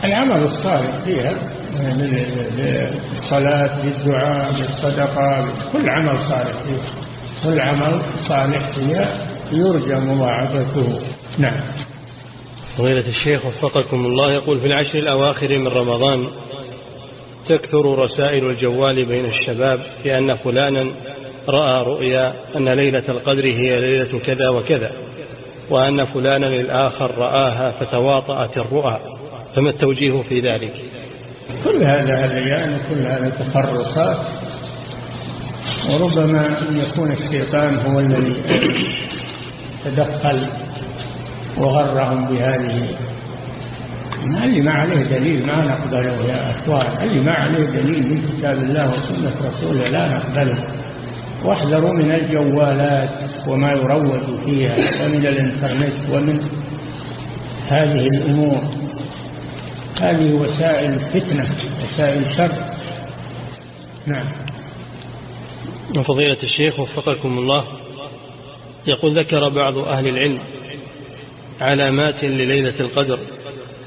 العمل الصالح فيها بالصلاة يعني بالدعاء بالصدقة كل عمل صالح فيها كل عمل صالح فيها يرجى مواعدته نعم
فضيلة الشيخ وفقكم الله يقول في العشر الأواخر من رمضان تكثر رسائل الجوال بين الشباب بأن فلانا رأى رؤيا أن ليلة القدر هي ليلة كذا وكذا وأن فلانا الآخر رآها فتواطأت الرؤى فما التوجيه في ذلك
كل هذا الليان وكل هذا تخرصات وربما يكون الشيطان هو الذي تدخل وغرهم بهذه اللي ما عليه دليل ما نقبله يا أخوان اللي ما عليه دليل من كتاب الله وسنة رسوله لا نقبله واحذروا من الجوالات وما يروج فيها ومن الانترنت ومن هذه الأمور هذه وسائل فتنة وسائل شر نعم
وفضيلة الشيخ وفقكم الله يقول ذكر بعض أهل العلم علامات لليلة القدر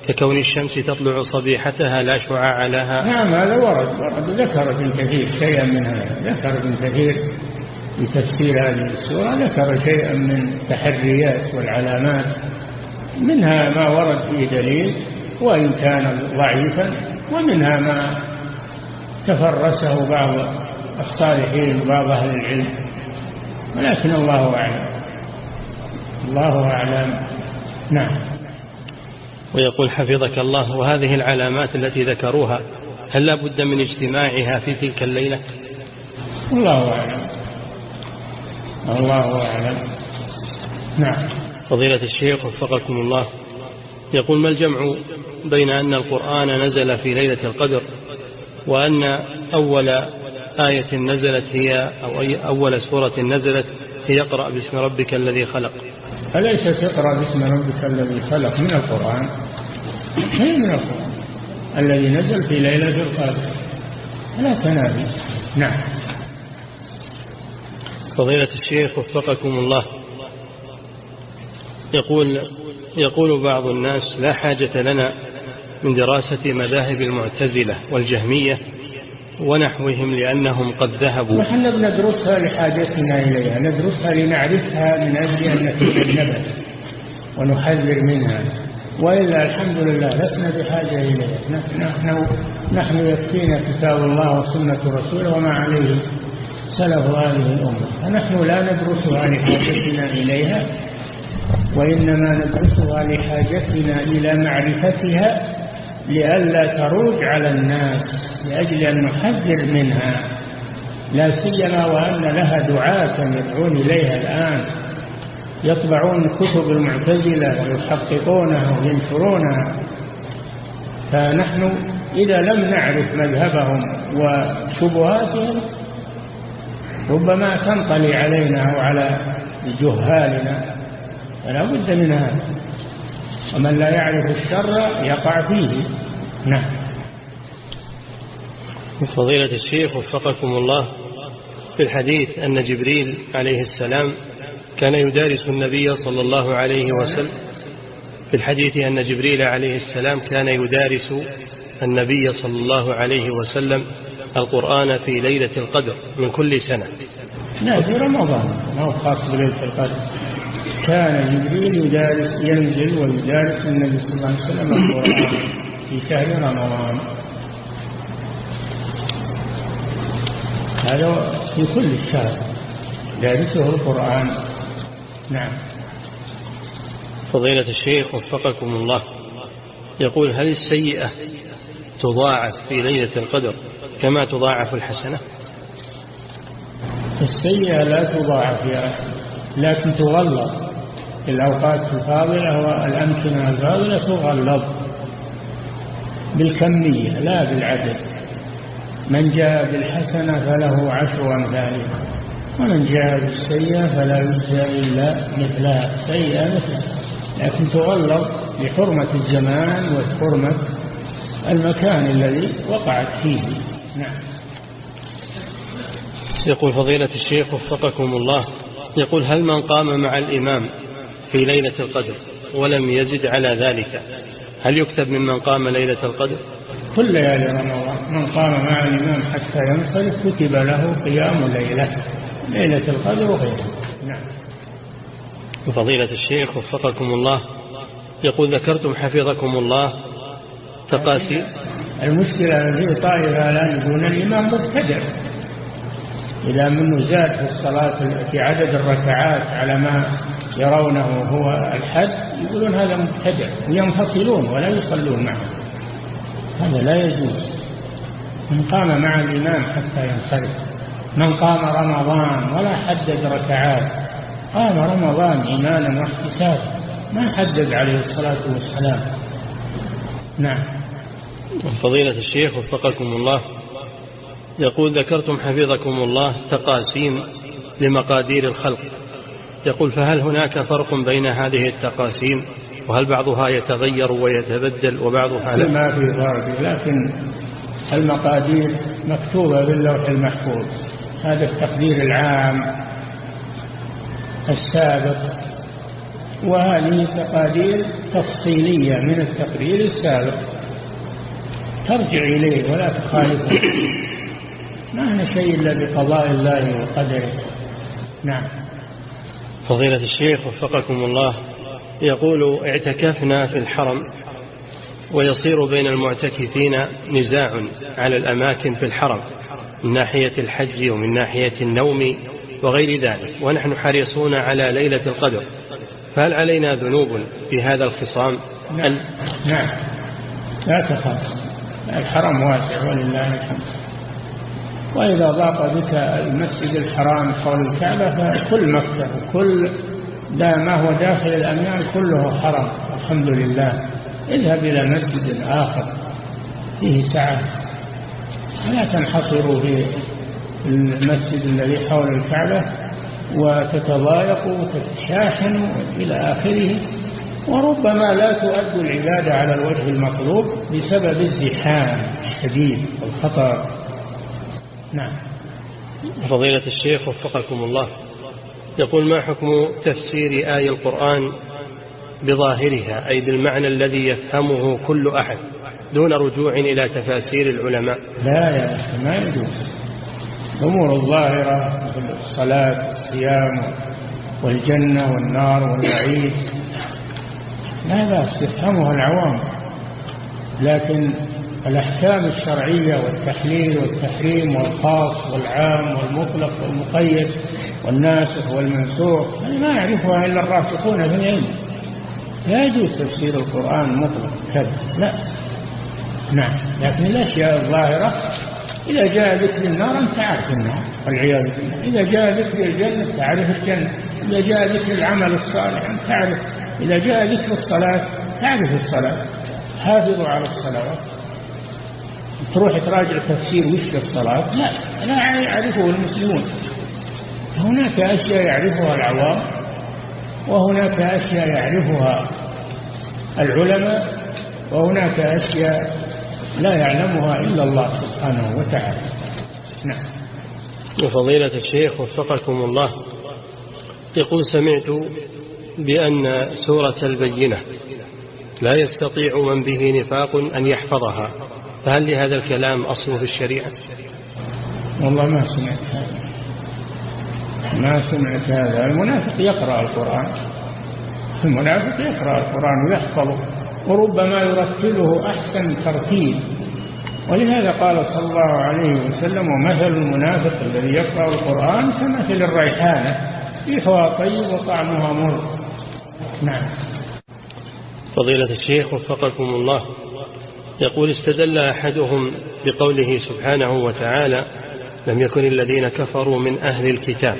ككون الشمس تطلع صبيحتها لا
شعاع لها نعم هذا ورد ورد ذكر ابن كثير شيئا من هذا ذكر ابن كثير في تفسير هذه السورة ذكر شيئا من التحريات والعلامات منها ما ورد في دليل وإن كان ضعيفا ومنها ما تفرسه بعض الصالحين وبعض أهل العلم ولكن الله أعلم الله أعلم نعم
ويقول حفظك الله وهذه العلامات التي ذكروها هل لا بد من اجتماعها في تلك الليلة
الله أعلم
الله أعلم نعم فضيلة الشيخ وفقكم الله يقول ما الجمع بين أن القرآن نزل في ليلة القدر وأن أول آية نزلت هي أو أي أول سورة نزلت هي اقرأ باسم ربك الذي خلق
أليس تقرأ باسم ربك الذي خلق من القرآن هي إيه من القرآن الذي نزل في ليلة القدر لا تنافي نعم
فضيلة الشيخ وفقكم الله يقول يقول بعض الناس لا حاجة لنا من دراسة مذاهب المعتزلة والجهمية ونحوهم لأنهم قد ذهبوا نحن
ندرسها لحاجتنا إليها ندرسها لنعرفها من أجل أن نتجنبها ونحذر منها وإلا الحمد لله لسنا بحاجة إليها نحن, نحن يكفينا كتاب الله وسنة رسوله وما عليه سلف هذه الأمة فنحن لا ندرسها لحاجتنا إليها وإنما ندرسها لحاجتنا إلى معرفتها لئلا تروج على الناس لأجل أن نحذر منها لا سيما وأن لها دعاة يدعون إليها الآن يطبعون كتب المعتزلة ويحققونها وينشرونها فنحن إذا لم نعرف مذهبهم وشبهاتهم ربما تنطلي علينا وعلى جهالنا فلا بد من هذا ومن لا يعرف الشر يقع فيه نعم
فضيلة الشيخ وفقكم الله في الحديث أن جبريل عليه السلام كان يدارس النبي صلى الله عليه وسلم في الحديث أن جبريل عليه السلام كان يدارس النبي صلى الله عليه وسلم القرآن في ليلة القدر من كل سنة
لا نعم، في رمضان ما هو خاص بليلة القدر كان جبريل يدارس ينزل ويدارس النبي صلى الله عليه وسلم القرآن في شهر رمضان هذا في كل الشهر دارسه القرآن نعم
فضيلة الشيخ وفقكم الله يقول هل السيئة تضاعف في ليلة القدر كما تضاعف الحسنة
السيئة لا تضاعف يا لكن تغلط في الأوقات الفاضلة والأمكنة الفاضلة تغلظ بالكمية لا بالعدد من جاء بالحسنة فله عشر أمثالها ومن جاء بالسيئة فلا يجزى إلا مثلها سيئة مثلها لكن تغلظ لحرمة الزمان وحرمة المكان الذي وقعت فيه نعم
يقول فضيلة الشيخ وفقكم الله يقول هل من قام مع الإمام في ليلة القدر ولم يزد على ذلك هل يكتب ممن قام ليلة القدر
كل ليالي رمضان من قام مع الإمام حتى ينصرف كتب له قيام ليلة ليلة القدر وغيرها نعم
فضيلة الشيخ وفقكم الله يقول ذكرتم حفظكم الله تقاسي
المشكلة في طائفة الآن يكون الإمام مبتدع إذا منه زاد في الصلاة في عدد الركعات على ما يرونه هو الحد يقولون هذا مبتدع وينفصلون ولا يصلون معه هذا لا يجوز من قام مع الإمام حتى ينصرف من قام رمضان ولا حدد ركعات قام رمضان إيمانا واحتسابا ما حدد عليه الصلاة والسلام نعم,
نعم، فضيلة الشيخ وفقكم الله يقول ذكرتم حفظكم الله تقاسيم لمقادير الخلق يقول فهل هناك فرق بين هذه التقاسيم وهل بعضها يتغير ويتبدل وبعضها لا ما في
فرق لكن المقادير مكتوبة باللوح المحفوظ هذا التقدير العام السابق وهذه تقادير تفصيلية من التقدير السابق ترجع إليه ولا تخالفه ما هنا شيء إلا بقضاء الله وقدره نعم
فضيلة الشيخ وفقكم الله يقول اعتكفنا في الحرم ويصير بين المعتكفين نزاع على الأماكن في الحرم من ناحية الحج ومن ناحية النوم وغير ذلك ونحن حريصون على ليلة القدر فهل علينا ذنوب في هذا الخصام نعم,
نعم. لا تخاف الحرم واسع ولله الحمد وإذا ضاق بك المسجد الحرام حول الكعبة فكل مكتب وكل دا ما هو داخل الأميان كله حرام الحمد لله اذهب إلى مسجد آخر فيه سعة لا تنحصروا في المسجد الذي حول الكعبة وتتضايقوا وتتشاحنوا إلى آخره وربما لا تؤدوا العبادة على الوجه المطلوب بسبب الزحام الشديد والخطر نعم
فضيلة الشيخ وفقكم الله يقول ما حكم تفسير آية القرآن بظاهرها أي بالمعنى الذي يفهمه كل أحد دون رجوع إلى تفاسير
العلماء لا يا أخي ما يجوز الأمور الظاهرة مثل الصلاة والصيام والجنة والنار والوعيد لا بأس يفهمها العوام لكن الأحكام الشرعية والتحليل والتحريم والخاص والعام والمطلق والمقيد والناسخ والمنسوخ ما يعرفها إلا الراسخون في العلم لا يجوز تفسير القرآن مطلق كذا لا نعم لكن الأشياء الظاهرة إذا جاء ذكر النار أنت تعرف النار والعياذ بالله إذا جاء ذكر الجنة تعرف الجنة إذا جاء ذكر العمل الصالح أنت تعرف إذا جاء ذكر الصلاة تعرف الصلاة حافظوا على الصلوات تروح تراجع تفسير وش الصلاة لا لا يعرفه المسلمون هناك أشياء يعرفها العوام وهناك أشياء يعرفها العلماء وهناك أشياء لا يعلمها إلا الله سبحانه وتعالى نعم وفضيلة الشيخ وفقكم
الله يقول سمعت بأن سورة البينة لا يستطيع من به نفاق أن يحفظها فهل لهذا
الكلام أصله في الشريعة والله ما سمعت هذا ما سمعت هذا المنافق يقرأ القرآن المنافق يقرأ القرآن ويحفظه وربما يرتله أحسن ترتيب ولهذا قال صلى الله عليه وسلم ومثل المنافق الذي يقرأ القرآن كمثل الريحانة ريحها طيب وطعمها مر نعم
فضيلة الشيخ وفقكم الله يقول استدل أحدهم بقوله سبحانه وتعالى لم يكن الذين كفروا من أهل الكتاب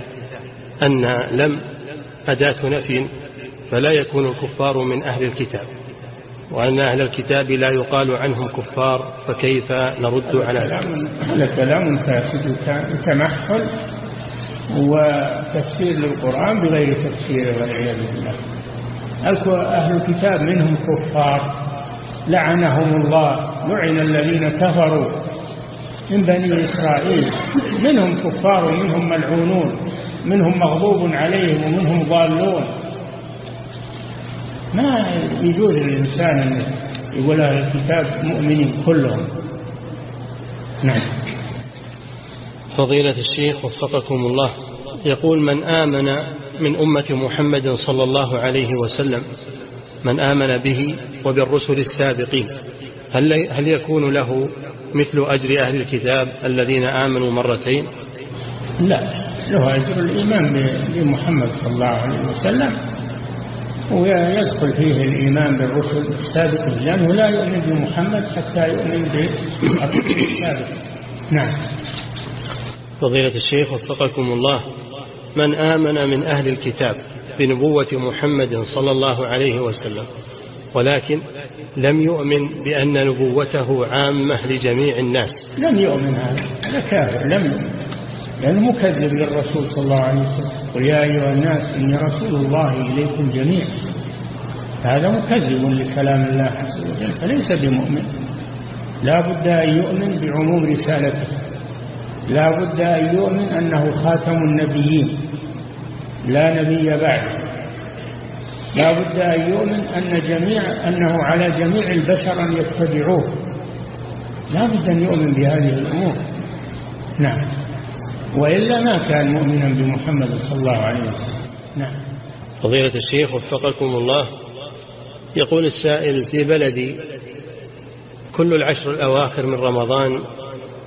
أن لم أداة نفي فلا يكون الكفار من أهل الكتاب وأن أهل الكتاب لا يقال عنهم كفار فكيف نرد
على ذلك هذا كلام فاسد تمحل وتفسير للقرآن بغير تفسير والعياذ بالله أهل الكتاب منهم كفار لعنهم الله لعن الذين كفروا من بني إسرائيل منهم كفار ومنهم ملعونون منهم مغضوب عليهم ومنهم ضالون ما يجوز للإنسان أن يقول أهل الكتاب مؤمنين كلهم نعم
فضيلة الشيخ وفقكم الله يقول من آمن من أمة محمد صلى الله عليه وسلم من آمن به وبالرسل السابقين هل, هل يكون له مثل أجر أهل الكتاب الذين آمنوا مرتين
لا له أجر الإيمان بمحمد صلى الله عليه وسلم ويدخل فيه الإيمان بالرسل السابقين لأنه لا يؤمن بمحمد حتى يؤمن بالرسل السابق نعم
فضيلة الشيخ وفقكم الله من آمن من أهل الكتاب بنبوة محمد صلى الله عليه وسلم ولكن لم يؤمن بأن نبوته عامة لجميع
الناس لم يؤمن هذا كافر لم يؤمن لأنه مكذب للرسول صلى الله عليه وسلم قل يا أيها الناس إني رسول الله إليكم جميعا هذا مكذب لكلام الله عز وجل فليس بمؤمن لا بد أن يؤمن بعموم رسالته لا بد أن يؤمن أنه خاتم النبيين لا نبي بعد لا بد أن يؤمن أن جميع أنه على جميع البشر أن يتبعوه لا بد أن يؤمن بهذه الأمور نعم وإلا ما كان مؤمنا بمحمد صلى الله عليه وسلم نعم
فضيلة الشيخ وفقكم الله يقول السائل في بلدي كل العشر الأواخر من رمضان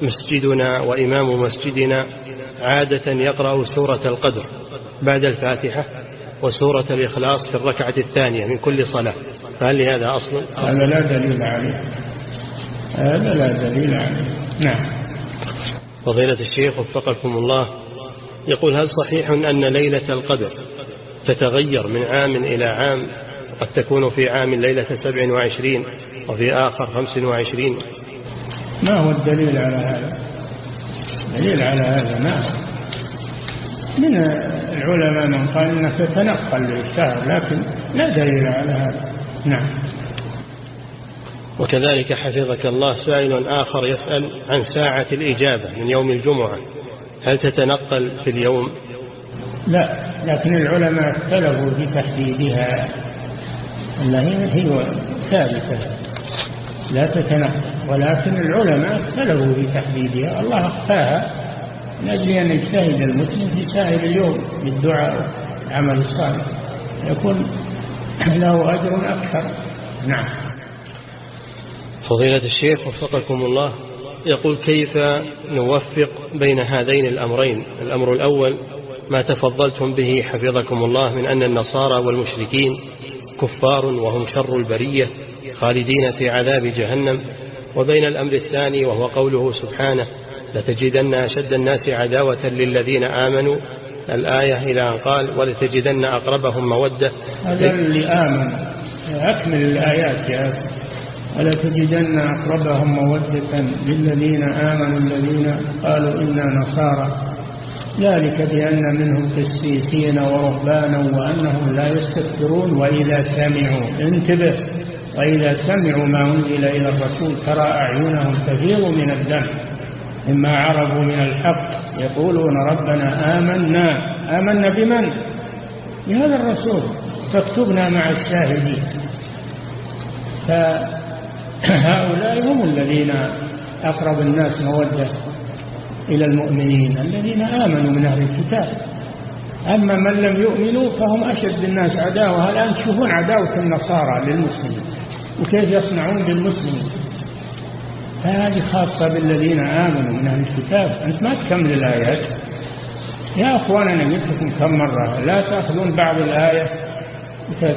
مسجدنا وإمام مسجدنا عادة يقرأ سورة القدر بعد الفاتحة وسورة الإخلاص في الركعة الثانية من كل صلاة فهل لهذا أصل هذا لا دليل
عليه هذا لا دليل عليه نعم
فضيلة الشيخ وفقكم الله يقول هل صحيح أن ليلة القدر تتغير من عام إلى عام قد تكون في عام ليلة 27 وفي آخر 25
ما هو الدليل على هذا الدليل على هذا ما من العلماء من قال أنها تتنقل للشهر لكن لا دليل على هذا نعم
وكذلك حفظك الله سائل آخر يسأل عن ساعة الإجابة من يوم الجمعة هل تتنقل في اليوم
لا لكن العلماء اختلفوا في تحديدها أنها هي ثابتة لا تتنقل ولكن العلماء اختلفوا في تحديدها الله اخفاها من أجل أن يجتهد المسلم في سائر اليوم بالدعاء والعمل الصالح يكون له أجر أكثر
نعم فضيلة الشيخ وفقكم الله يقول كيف نوفق بين هذين الأمرين الأمر الأول ما تفضلتم به حفظكم الله من أن النصارى والمشركين كفار وهم شر البرية خالدين في عذاب جهنم وبين الأمر الثاني وهو قوله سبحانه لتجدن أشد الناس عداوة للذين آمنوا الآية إلى أن قال ولتجدن أقربهم مودة
هذا اللي آمن أكمل الآيات يا أخي ولتجدن أقربهم مودة للذين آمنوا الذين قالوا إنا نصارى ذلك بأن منهم قسيسين ورهبانا وأنهم لا يستكبرون وإذا سمعوا انتبه وإذا سمعوا ما أنزل إلى الرسول ترى أعينهم تفيض من الدم مما عرفوا من الحق يقولون ربنا آمنا آمنا بمن؟ بهذا الرسول فاكتبنا مع الشاهدين فهؤلاء هم الذين أقرب الناس مودة إلى المؤمنين الذين آمنوا من أهل الكتاب أما من لم يؤمنوا فهم أشد الناس عداوة الآن تشوفون عداوة النصارى للمسلمين وكيف يصنعون بالمسلمين هذه خاصة بالذين آمنوا من أهل الكتاب أنت ما تكمل الآيات يا أخوان أنا قلت لكم كم مرة لا تأخذون بعض الآية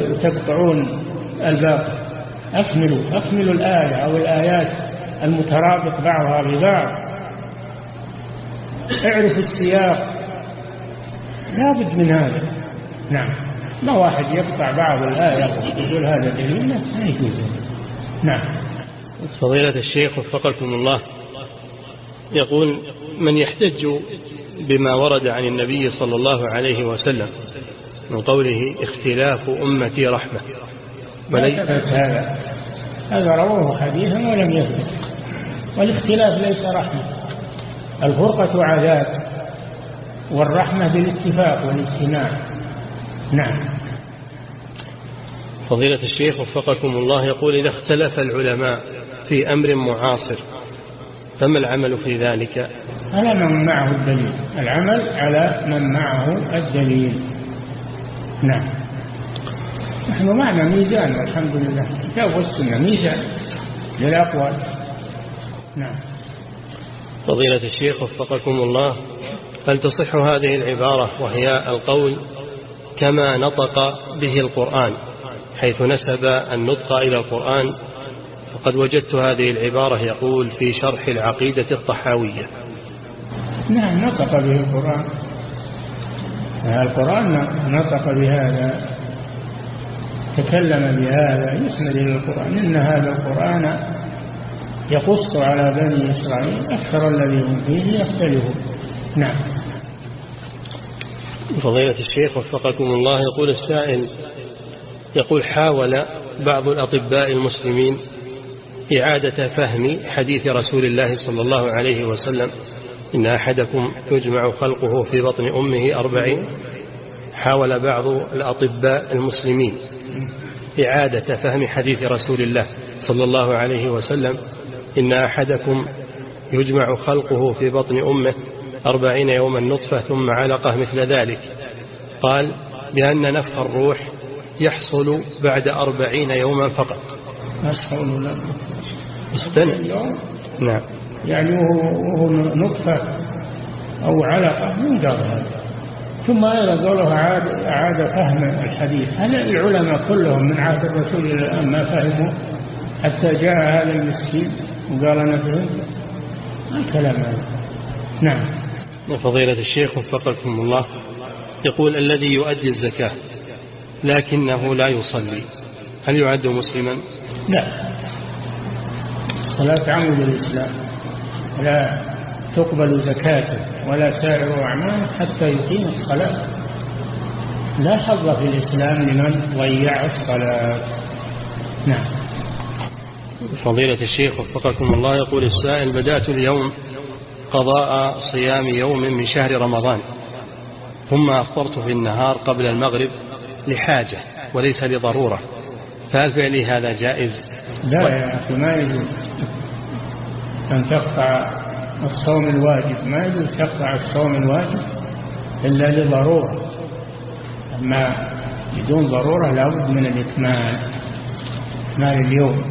وتقطعون الباقي أكملوا أكملوا الآية أو الآيات المترابط بعضها ببعض اعرف السياق لابد من هذا نعم ما واحد يقطع بعض الآية ويقول هذا دليل ما يجوز نعم
فضيلة الشيخ وفقكم الله يقول من يحتج بما ورد عن النبي صلى الله عليه وسلم من قوله اختلاف أمتي رحمة وليس هذا
هذا رواه حديثا ولم يثبت والاختلاف ليس رحمة الفرقة عذاب والرحمة بالاتفاق والاجتماع نعم
فضيلة الشيخ وفقكم الله يقول إذا اختلف العلماء في أمر معاصر فما العمل في ذلك
على من معه الدليل العمل على من معه الدليل نعم نحن معنا ميزان والحمد لله الكتاب السنة ميزان للأقوال نعم
فضيلة الشيخ وفقكم الله هل تصح هذه العبارة وهي القول كما نطق به القرآن حيث نسب النطق إلى القرآن فقد وجدت هذه العبارة يقول في شرح العقيدة الطحاوية
نعم نطق به القرآن القرآن نطق بهذا تكلم بهذا يسند إلى القرآن إن هذا القرآن يقص على بني إسرائيل أكثر الذي هم فيه يختلفون نعم
فضيلة الشيخ وفقكم الله يقول السائل يقول حاول بعض الأطباء المسلمين إعادة فهم حديث رسول الله صلى الله عليه وسلم إن أحدكم يجمع خلقه في بطن أمه أربعين حاول بعض الأطباء المسلمين إعادة فهم حديث رسول الله صلى الله عليه وسلم إن أحدكم يجمع خلقه في بطن أمه أربعين يوما نطفة ثم علقة مثل ذلك قال بأن نفخ الروح يحصل بعد أربعين يوما فقط
أسأل الله استنى نعم يعني وهو نطفة أو علقة من هذا ثم أيضا قالوا أعاد, أعاد فهم الحديث هل العلماء كلهم من عهد الرسول إلى الآن ما فهموا حتى جاء هذا المسكين وقال أنا فهمت الكلام هذا نعم
وفضيلة الشيخ وفقكم الله يقول الذي يؤدي الزكاة لكنه لا يصلي هل يعد مسلما؟
لا الصلاة عمود الإسلام لا تقبل زكاته ولا سائر أعماله حتى يقيم الصلاة لا حظ في الإسلام لمن ضيع الصلاة نعم
فضيلة الشيخ وفقكم الله يقول السائل بدأت اليوم قضاء صيام يوم من شهر رمضان ثم أفطرت في النهار قبل المغرب لحاجة وليس لضرورة فهل فعلي هذا جائز؟
لا يا أخي ما يجوز أن تقطع الصوم الواجب ما يجوز تقطع الصوم الواجب إلا لضرورة أما بدون ضرورة لابد من الإكمال إكمال اليوم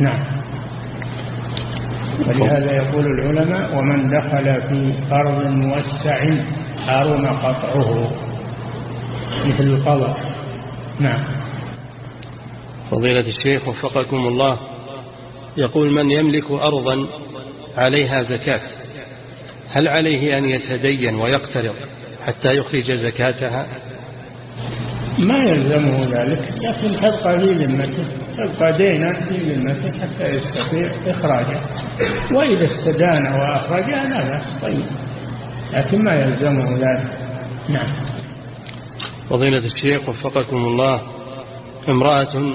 نعم ولهذا يقول العلماء ومن دخل في أرض موسع حرم قطعه مثل القضاء نعم
فضيلة الشيخ وفقكم الله يقول من يملك أرضا عليها زكاة هل عليه أن يتدين ويقترض حتى يخرج زكاتها
ما يلزمه ذلك لكن تبقى ذي ذمته تبقى دينا ذي ذمته حتى يستطيع إخراجه وإذا استدان وأخرجها لا لا طيب لكن ما يلزمه ذلك نعم
فضيلة الشيخ وفقكم الله امرأة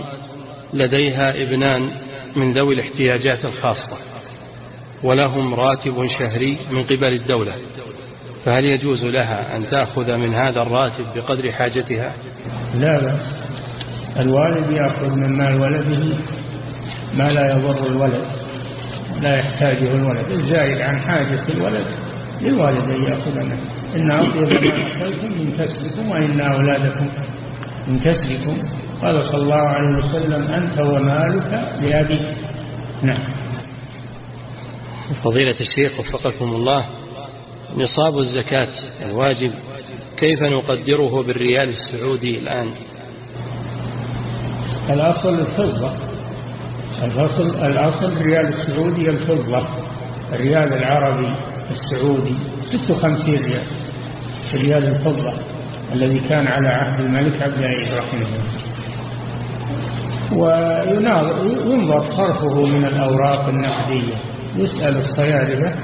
لديها ابنان من ذوي الاحتياجات الخاصة ولهم راتب شهري من قبل الدولة فهل يجوز لها أن تأخذ من هذا الراتب بقدر حاجتها
لا لا الوالد يأخذ من مال ولده ما لا يضر الولد لا يحتاجه الولد الزائد عن حاجة الولد للوالد أن يأخذ منه إن أطيب ما أخذتم من كسبكم وإن أولادكم من كسبكم قال صلى الله عليه وسلم أنت ومالك بأبيك نعم
فضيلة الشيخ وفقكم الله نصاب الزكاة الواجب كيف نقدره بالريال السعودي الآن
الأصل الفضة الأصل, الأصل الريال السعودي الفضة الريال العربي السعودي 56 ريال الريال الفضة الذي كان على عهد الملك عبد العزيز رحمه الله وينظر صرفه من الأوراق النقدية يسأل الصيادلة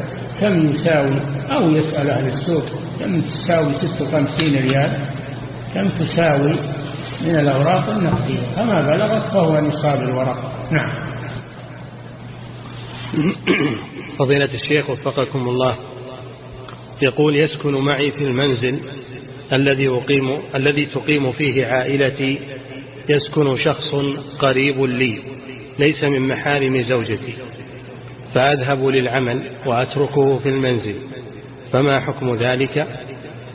كم يساوي أو يسأل أهل السوق كم تساوي 56 ريال كم تساوي من الأوراق النقدية فما بلغت فهو نصاب الورق نعم
فضيلة الشيخ وفقكم الله يقول يسكن معي في المنزل الذي أقيم الذي تقيم فيه عائلتي يسكن شخص قريب لي ليس من محارم زوجتي فأذهب للعمل وأتركه في المنزل فما حكم ذلك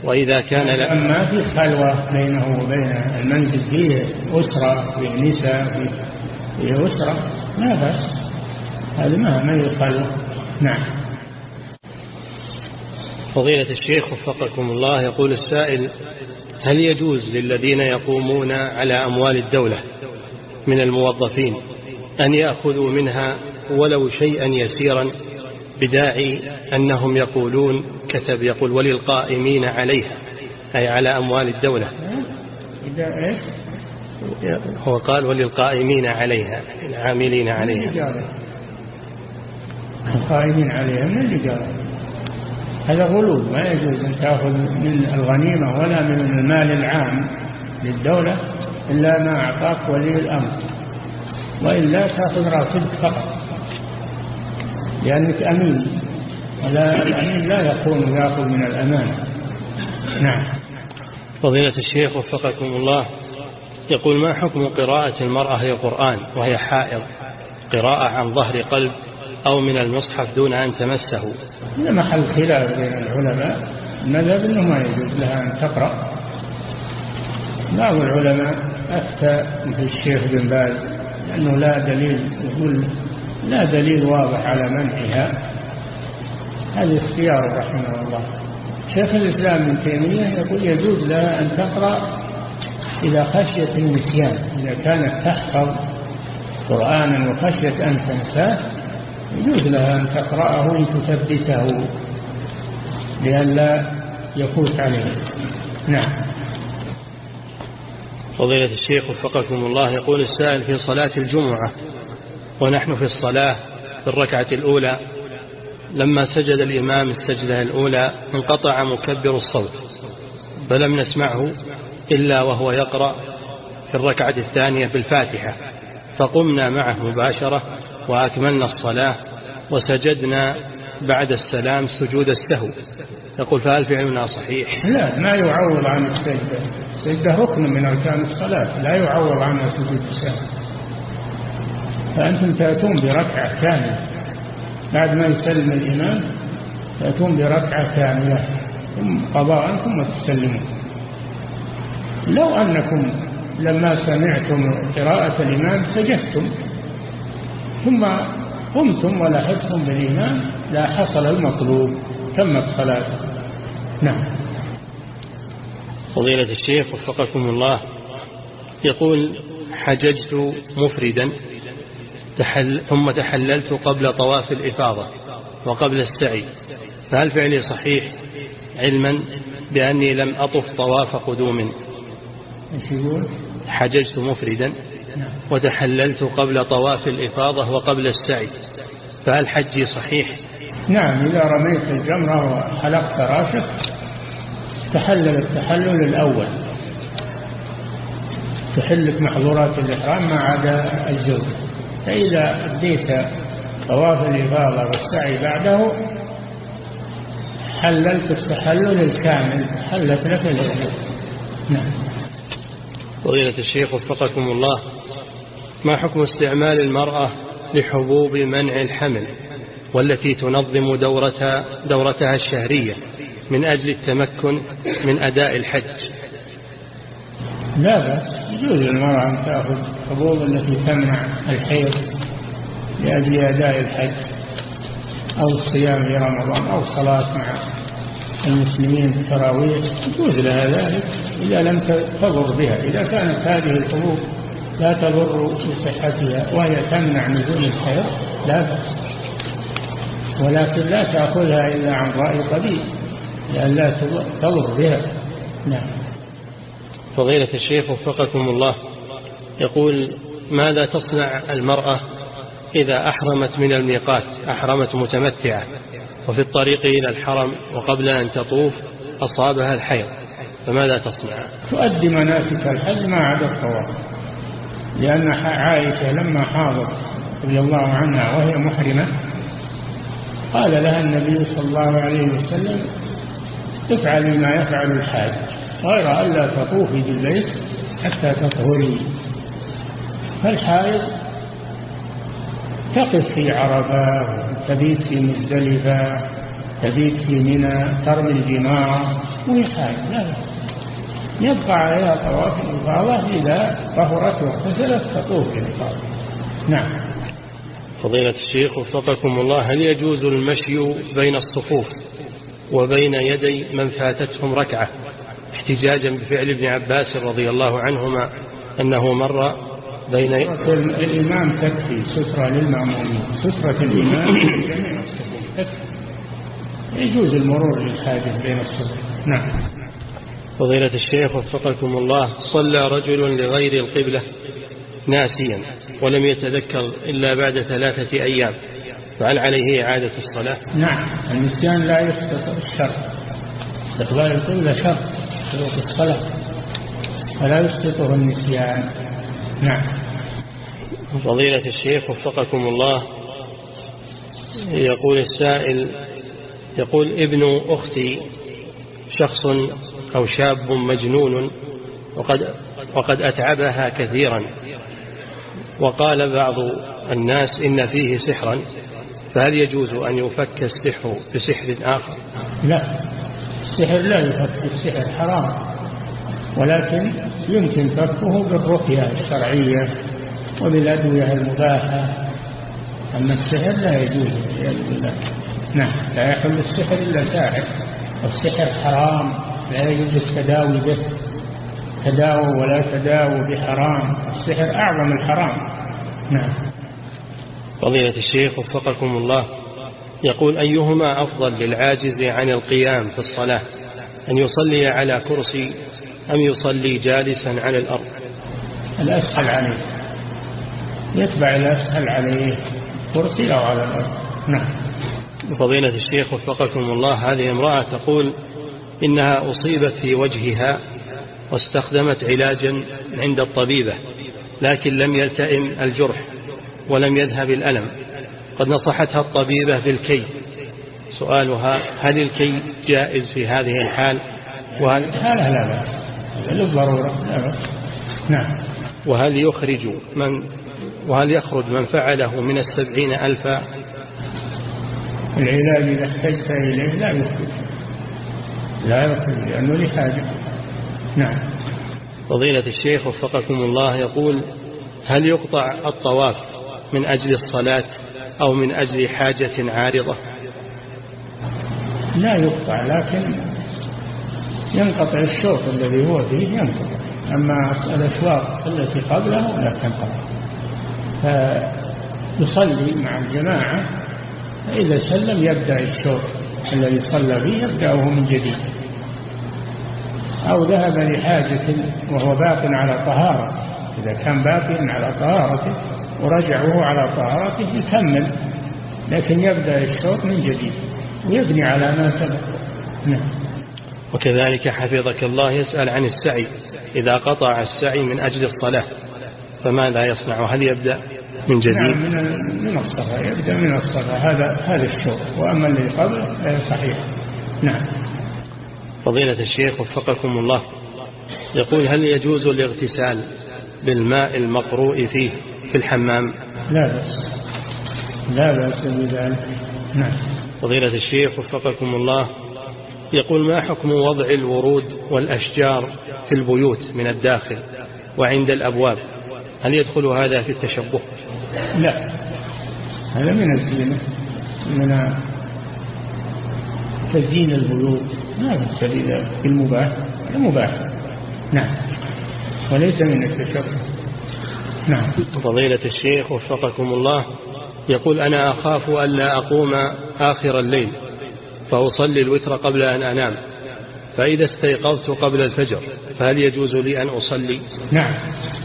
وإذا
كان لا أما في خلوة بينه وبين المنزل فيه أسرة فيه نساء فيه أسرة ما بس هذا ما ما يقال نعم
فضيلة الشيخ وفقكم الله يقول السائل هل يجوز للذين يقومون على أموال الدولة من الموظفين أن يأخذوا منها ولو شيئا يسيرا بداعي أنهم يقولون كتب يقول وللقائمين عليها أي على أموال الدولة هو قال وللقائمين عليها العاملين عليها
القائمين عليها من اللي هذا غلو ما يجوز أن تأخذ من الغنيمة ولا من المال العام للدولة إلا ما أعطاك ولي الأمر وإلا تأخذ راتبك فقط لأنك أمين ولا الأمين لا يكون يأخذ من الأمانة نعم
فضيلة الشيخ وفقكم الله يقول ما حكم قراءة المرأة للقرآن وهي حائض قراءة عن ظهر قلب أو من المصحف دون أن تمسه
هذا محل خلاف بين العلماء المذهب أنه ما يجوز لها أن تقرأ بعض العلماء أفتى مثل الشيخ بن باز لأنه لا دليل يقول لا دليل واضح على منعها هذا اختيار رحمه الله شيخ الإسلام ابن تيمية يقول يجوز لها أن تقرأ إذا خشية النسيان إذا كانت تحفظ قرآنا وخشية أن تنساه يجوز لها أن تقرأه لتثبته لئلا يفوت عليه نعم
فضيلة الشيخ وفقكم الله يقول السائل في صلاة الجمعة ونحن في الصلاة في الركعة الأولى لما سجد الإمام السجدة الأولى انقطع مكبر الصوت فلم نسمعه إلا وهو يقرأ في الركعة الثانية بالفاتحة فقمنا معه مباشرة وأكملنا الصلاة وسجدنا بعد السلام سجود السهو يقول فهل فعلنا صحيح
لا ما يعوض عن السجدة السجدة ركن من أركان الصلاة لا يعوض عنها سجود السهو فأنتم تأتون بركعة كاملة بعد ما يسلم الإمام تأتون بركعة كاملة ثم قضاء ثم تسلمون لو أنكم لما سمعتم قراءة الإمام سجدتم ثم قمتم ولحقتم بالإيمان لا حصل المطلوب تمت صلاته نعم فضيلة الشيخ وفقكم الله يقول حججت
مفردا تحل ثم تحللت قبل طواف الإفاضة وقبل السعي فهل فعلي صحيح علما بأني لم أطف طواف قدوم يقول حججت مفردا وتحللت قبل طواف الإفاضة وقبل السعي فهل حجي صحيح
نعم إذا رميت الجمرة وحلقت راسك تحلل التحلل الأول تحلك محظورات الإحرام ما عدا الجوز فإذا أديت طواف الإفاضة والسعي بعده حللت التحلل الكامل حلت لك الإحرام نعم
فضيلة الشيخ وفقكم الله ما حكم استعمال المرأة لحبوب منع الحمل والتي تنظم دورتها, دورتها الشهرية من أجل التمكن من أداء
الحج لا بأس يجوز للمرأة أن تأخذ حبوب التي تمنع الحيض لأجل أداء الحج أو الصيام في رمضان أو الصلاة مع المسلمين في التراويح يجوز لها ذلك إذا لم تضر بها إذا كانت هذه الحبوب لا تضر بصحتها وهي تمنع من دون الخير لا بأس ولكن لا تأخذها إلا عن رأي طبيب لا تضر بها نعم
فضيلة الشيخ وفقكم الله يقول ماذا تصنع المرأة إذا أحرمت من الميقات أحرمت متمتعة وفي الطريق إلى الحرم وقبل أن تطوف أصابها الحيض فماذا تصنع
تؤدي مناسك الحج ما عدا الطواف لأن عائشة لما حاضت رضي الله عنها وهي محرمة قال لها النبي صلى الله عليه وسلم افعلي ما يفعل الحاج غير ألا تطوفي بالبيت حتى تطهري فالحائض تقف في عرفة تبيت في مزدلفة تبيت في منى ترمي الجمار ويحاج لا لا يبقى عليها طواف الإفاضة إذا طهرت واغتسلت تطوف الإفاضة نعم
فضيلة الشيخ وفقكم الله هل يجوز المشي بين الصفوف وبين يدي من فاتتهم ركعة احتجاجا بفعل ابن عباس رضي الله عنهما أنه مر بين
الإمام تكفي سترة للمأمومين سترة الإمام
الصفوف
تكفي يجوز المرور للحاجة بين الصفوف نعم
فضيلة الشيخ وفقكم الله صلى رجل لغير القبلة ناسيا ولم يتذكر إلا بعد ثلاثة أيام فهل عليه إعادة الصلاة
نعم النسيان لا يستطيع الشر استقبال القبلة شر وقت الصلاة فلا يسقطه النسيان نعم
فضيلة الشيخ وفقكم الله يقول السائل يقول ابن أختي شخص أو شاب مجنون وقد, وقد أتعبها كثيرا وقال بعض الناس إن فيه سحرا فهل يجوز أن يفك السحر بسحر آخر
لا السحر لا يفك السحر حرام ولكن يمكن فكه بالرقية الشرعية وبالأدوية المباحة أما السحر لا يجوز والعياذ نعم لا يحل السحر إلا ساحر والسحر حرام لا يجوز تداوي به تداو ولا تداو بحرام السحر أعظم الحرام نعم
فضيلة الشيخ وفقكم الله يقول أيهما أفضل للعاجز عن القيام في الصلاة أن يصلي على كرسي أم يصلي جالسا على الأرض
الأسهل عليه يتبع الأسهل عليه كرسي أو على الأرض نعم
فضيلة الشيخ وفقكم الله هذه امرأة تقول إنها أصيبت في وجهها واستخدمت علاجا عند الطبيبة لكن لم يلتئم الجرح ولم يذهب الألم قد نصحتها الطبيبة بالكي سؤالها هل الكي جائز في هذه الحال وهل لا
لا لا لا نعم
وهل يخرج من وهل يخرج من فعله من السبعين ألفا
العلاج إذا احتجت إليه لا يخرج لا يصل لأنه لحاجة نعم
فضيلة الشيخ وفقكم الله يقول هل يقطع الطواف من أجل الصلاة أو من أجل حاجة عارضة
لا يقطع لكن ينقطع الشوط الذي هو فيه ينقطع أما الأشواط التي قبله لا تنقطع فيصلي مع الجماعة فإذا سلم يبدأ الشوط الذي صلى به يبدأه من جديد أو ذهب لحاجة وهو باق على طهارة إذا كان باق على طهارته ورجعه على طهارته يكمل لكن يبدأ الشوط من جديد ويبني على ما سبق نعم.
وكذلك حفظك الله يسأل عن السعي إذا قطع السعي من أجل الصلاة فماذا يصنع
هل يبدأ من جديد نعم من من يبدأ من الصفا هذا هذا الشوق وأما اللي قبله آه، صحيح نعم
فضيلة الشيخ وفقكم الله يقول هل يجوز الاغتسال بالماء المقروء فيه في الحمام
لا بأس لا بأس بذلك نعم
فضيلة الشيخ وفقكم الله يقول ما حكم وضع الورود والأشجار في البيوت من الداخل وعند الأبواب هل يدخل هذا في
التشبه لا هذا من الزينة من تزيين البيوت ما يستفيد بالمباح المباح نعم وليس من التشرف نعم
فضيلة الشيخ وفقكم الله يقول أنا أخاف ألا أقوم آخر الليل فأصلي الوتر قبل أن أنام فإذا استيقظت قبل الفجر فهل يجوز لي أن أصلي
نعم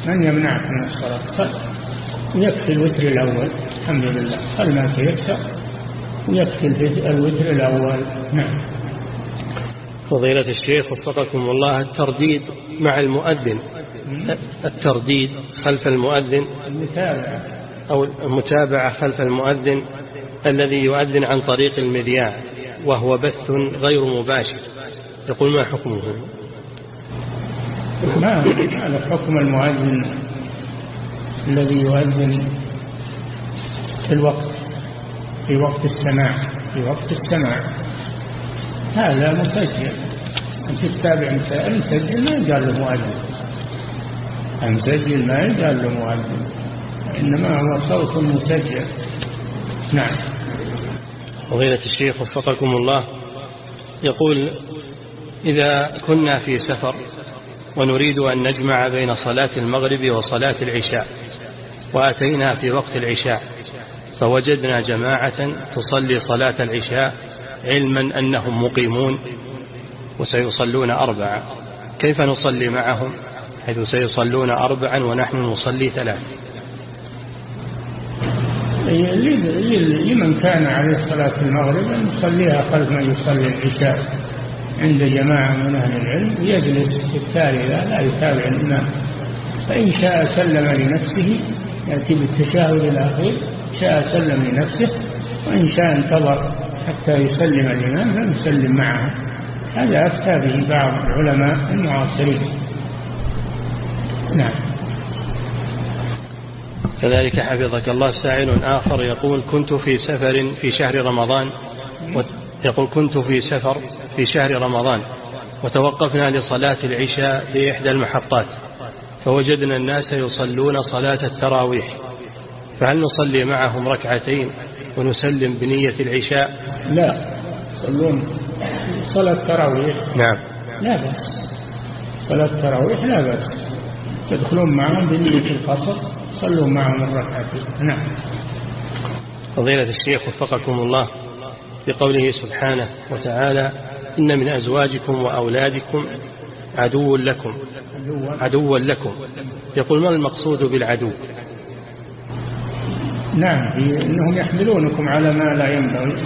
من يمنعك من الصلاة صلي يكفي الوتر الأول الحمد لله قل ما تيسر ويكفي الوتر الأول نعم
فضيلة الشيخ وفقكم الله الترديد مع المؤذن الترديد خلف المؤذن المتابعة أو المتابعة خلف المؤذن الذي يؤذن عن طريق المذياع وهو بث غير مباشر يقول ما حكمه
ما هذا حكم المؤذن الذي يؤذن في الوقت في وقت السماع في وقت السماع هذا مسجل أنت تتابع مسجل ما يقال له مؤذن المسجل ما يقال له مؤذن إنما هو صوت مسجل نعم فضيلة
الشيخ وفقكم الله يقول إذا كنا في سفر ونريد أن نجمع بين صلاة المغرب وصلاة العشاء وأتينا في وقت العشاء فوجدنا جماعة تصلي صلاة العشاء علما أنهم مقيمون وسيصلون أربعة كيف نصلي معهم حيث سيصلون أربعا ونحن نصلي ثلاثا
لمن كان عليه صلاة المغرب أن يصليها قبل ما يصلي العشاء عند جماعة من أهل العلم يجلس التالي لا يتابع الإمام فإن شاء سلم لنفسه يأتي بالتشهد الأخير شاء سلم لنفسه وإن شاء انتظر حتى يسلم الإمام فنسلم معه هذا أفتى به بعض العلماء المعاصرين نعم
كذلك حفظك الله سائل آخر يقول كنت في سفر في شهر رمضان يقول كنت في سفر في شهر رمضان وتوقفنا لصلاة العشاء في إحدى المحطات فوجدنا الناس يصلون صلاة التراويح فهل نصلي معهم ركعتين ونسلم بنية العشاء
لا يصلون صلاة التراويح نعم لا بأس صلاة التراويح لا بأس تدخلون معهم بنية القصر صلوا معهم الركعتين نعم
فضيلة الشيخ وفقكم الله بقوله سبحانه وتعالى إن من أزواجكم وأولادكم عدو لكم عدوا لكم يقول ما المقصود بالعدو
نعم إنهم يحملونكم على ما لا ينبغي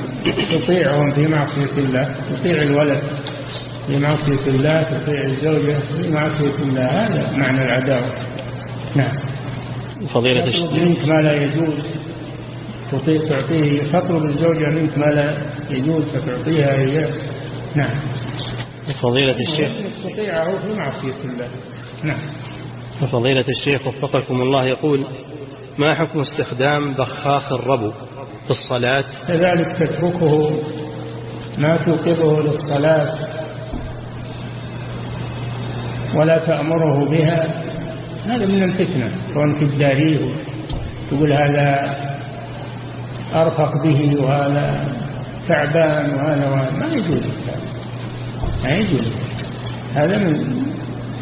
تطيعهم في معصية الله تطيع الولد في معصية الله تطيع الزوجة في معصية الله هذا معنى العداوة نعم فضيلة تطلب منك ما لا يجوز تطيع تعطيه تطلب الزوجة منك ما لا يجوز فتعطيها إياه نعم
فضيلة الشيخ
استطيعه في معصية الله
نعم فضيلة الشيخ وفقكم الله يقول ما حكم استخدام بخاخ الربو في الصلاة
كذلك تتركه ما توقظه للصلاة ولا تأمره بها هذا من الفتنة كون تداريه تقول هذا أرفق به وهذا تعبان وهذا وهذا ما يجوز هذا عدل هذا من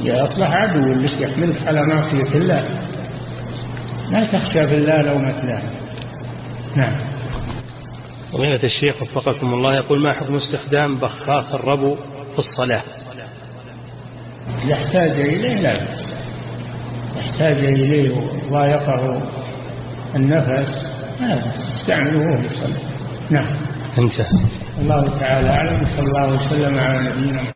يصلح عدو اللي يحملك على معصية الله لا تخشى في الله لو مثلها
نعم
فضيلة الشيخ وفقكم الله يقول ما حكم استخدام بخاخ الربو في الصلاة
يحتاج إليه لا يحتاج إليه ضايقه النفس لا استعمله في الصلاة نعم
انتهى الله تعالى أعلم صلى الله وسلم على نبينا محمد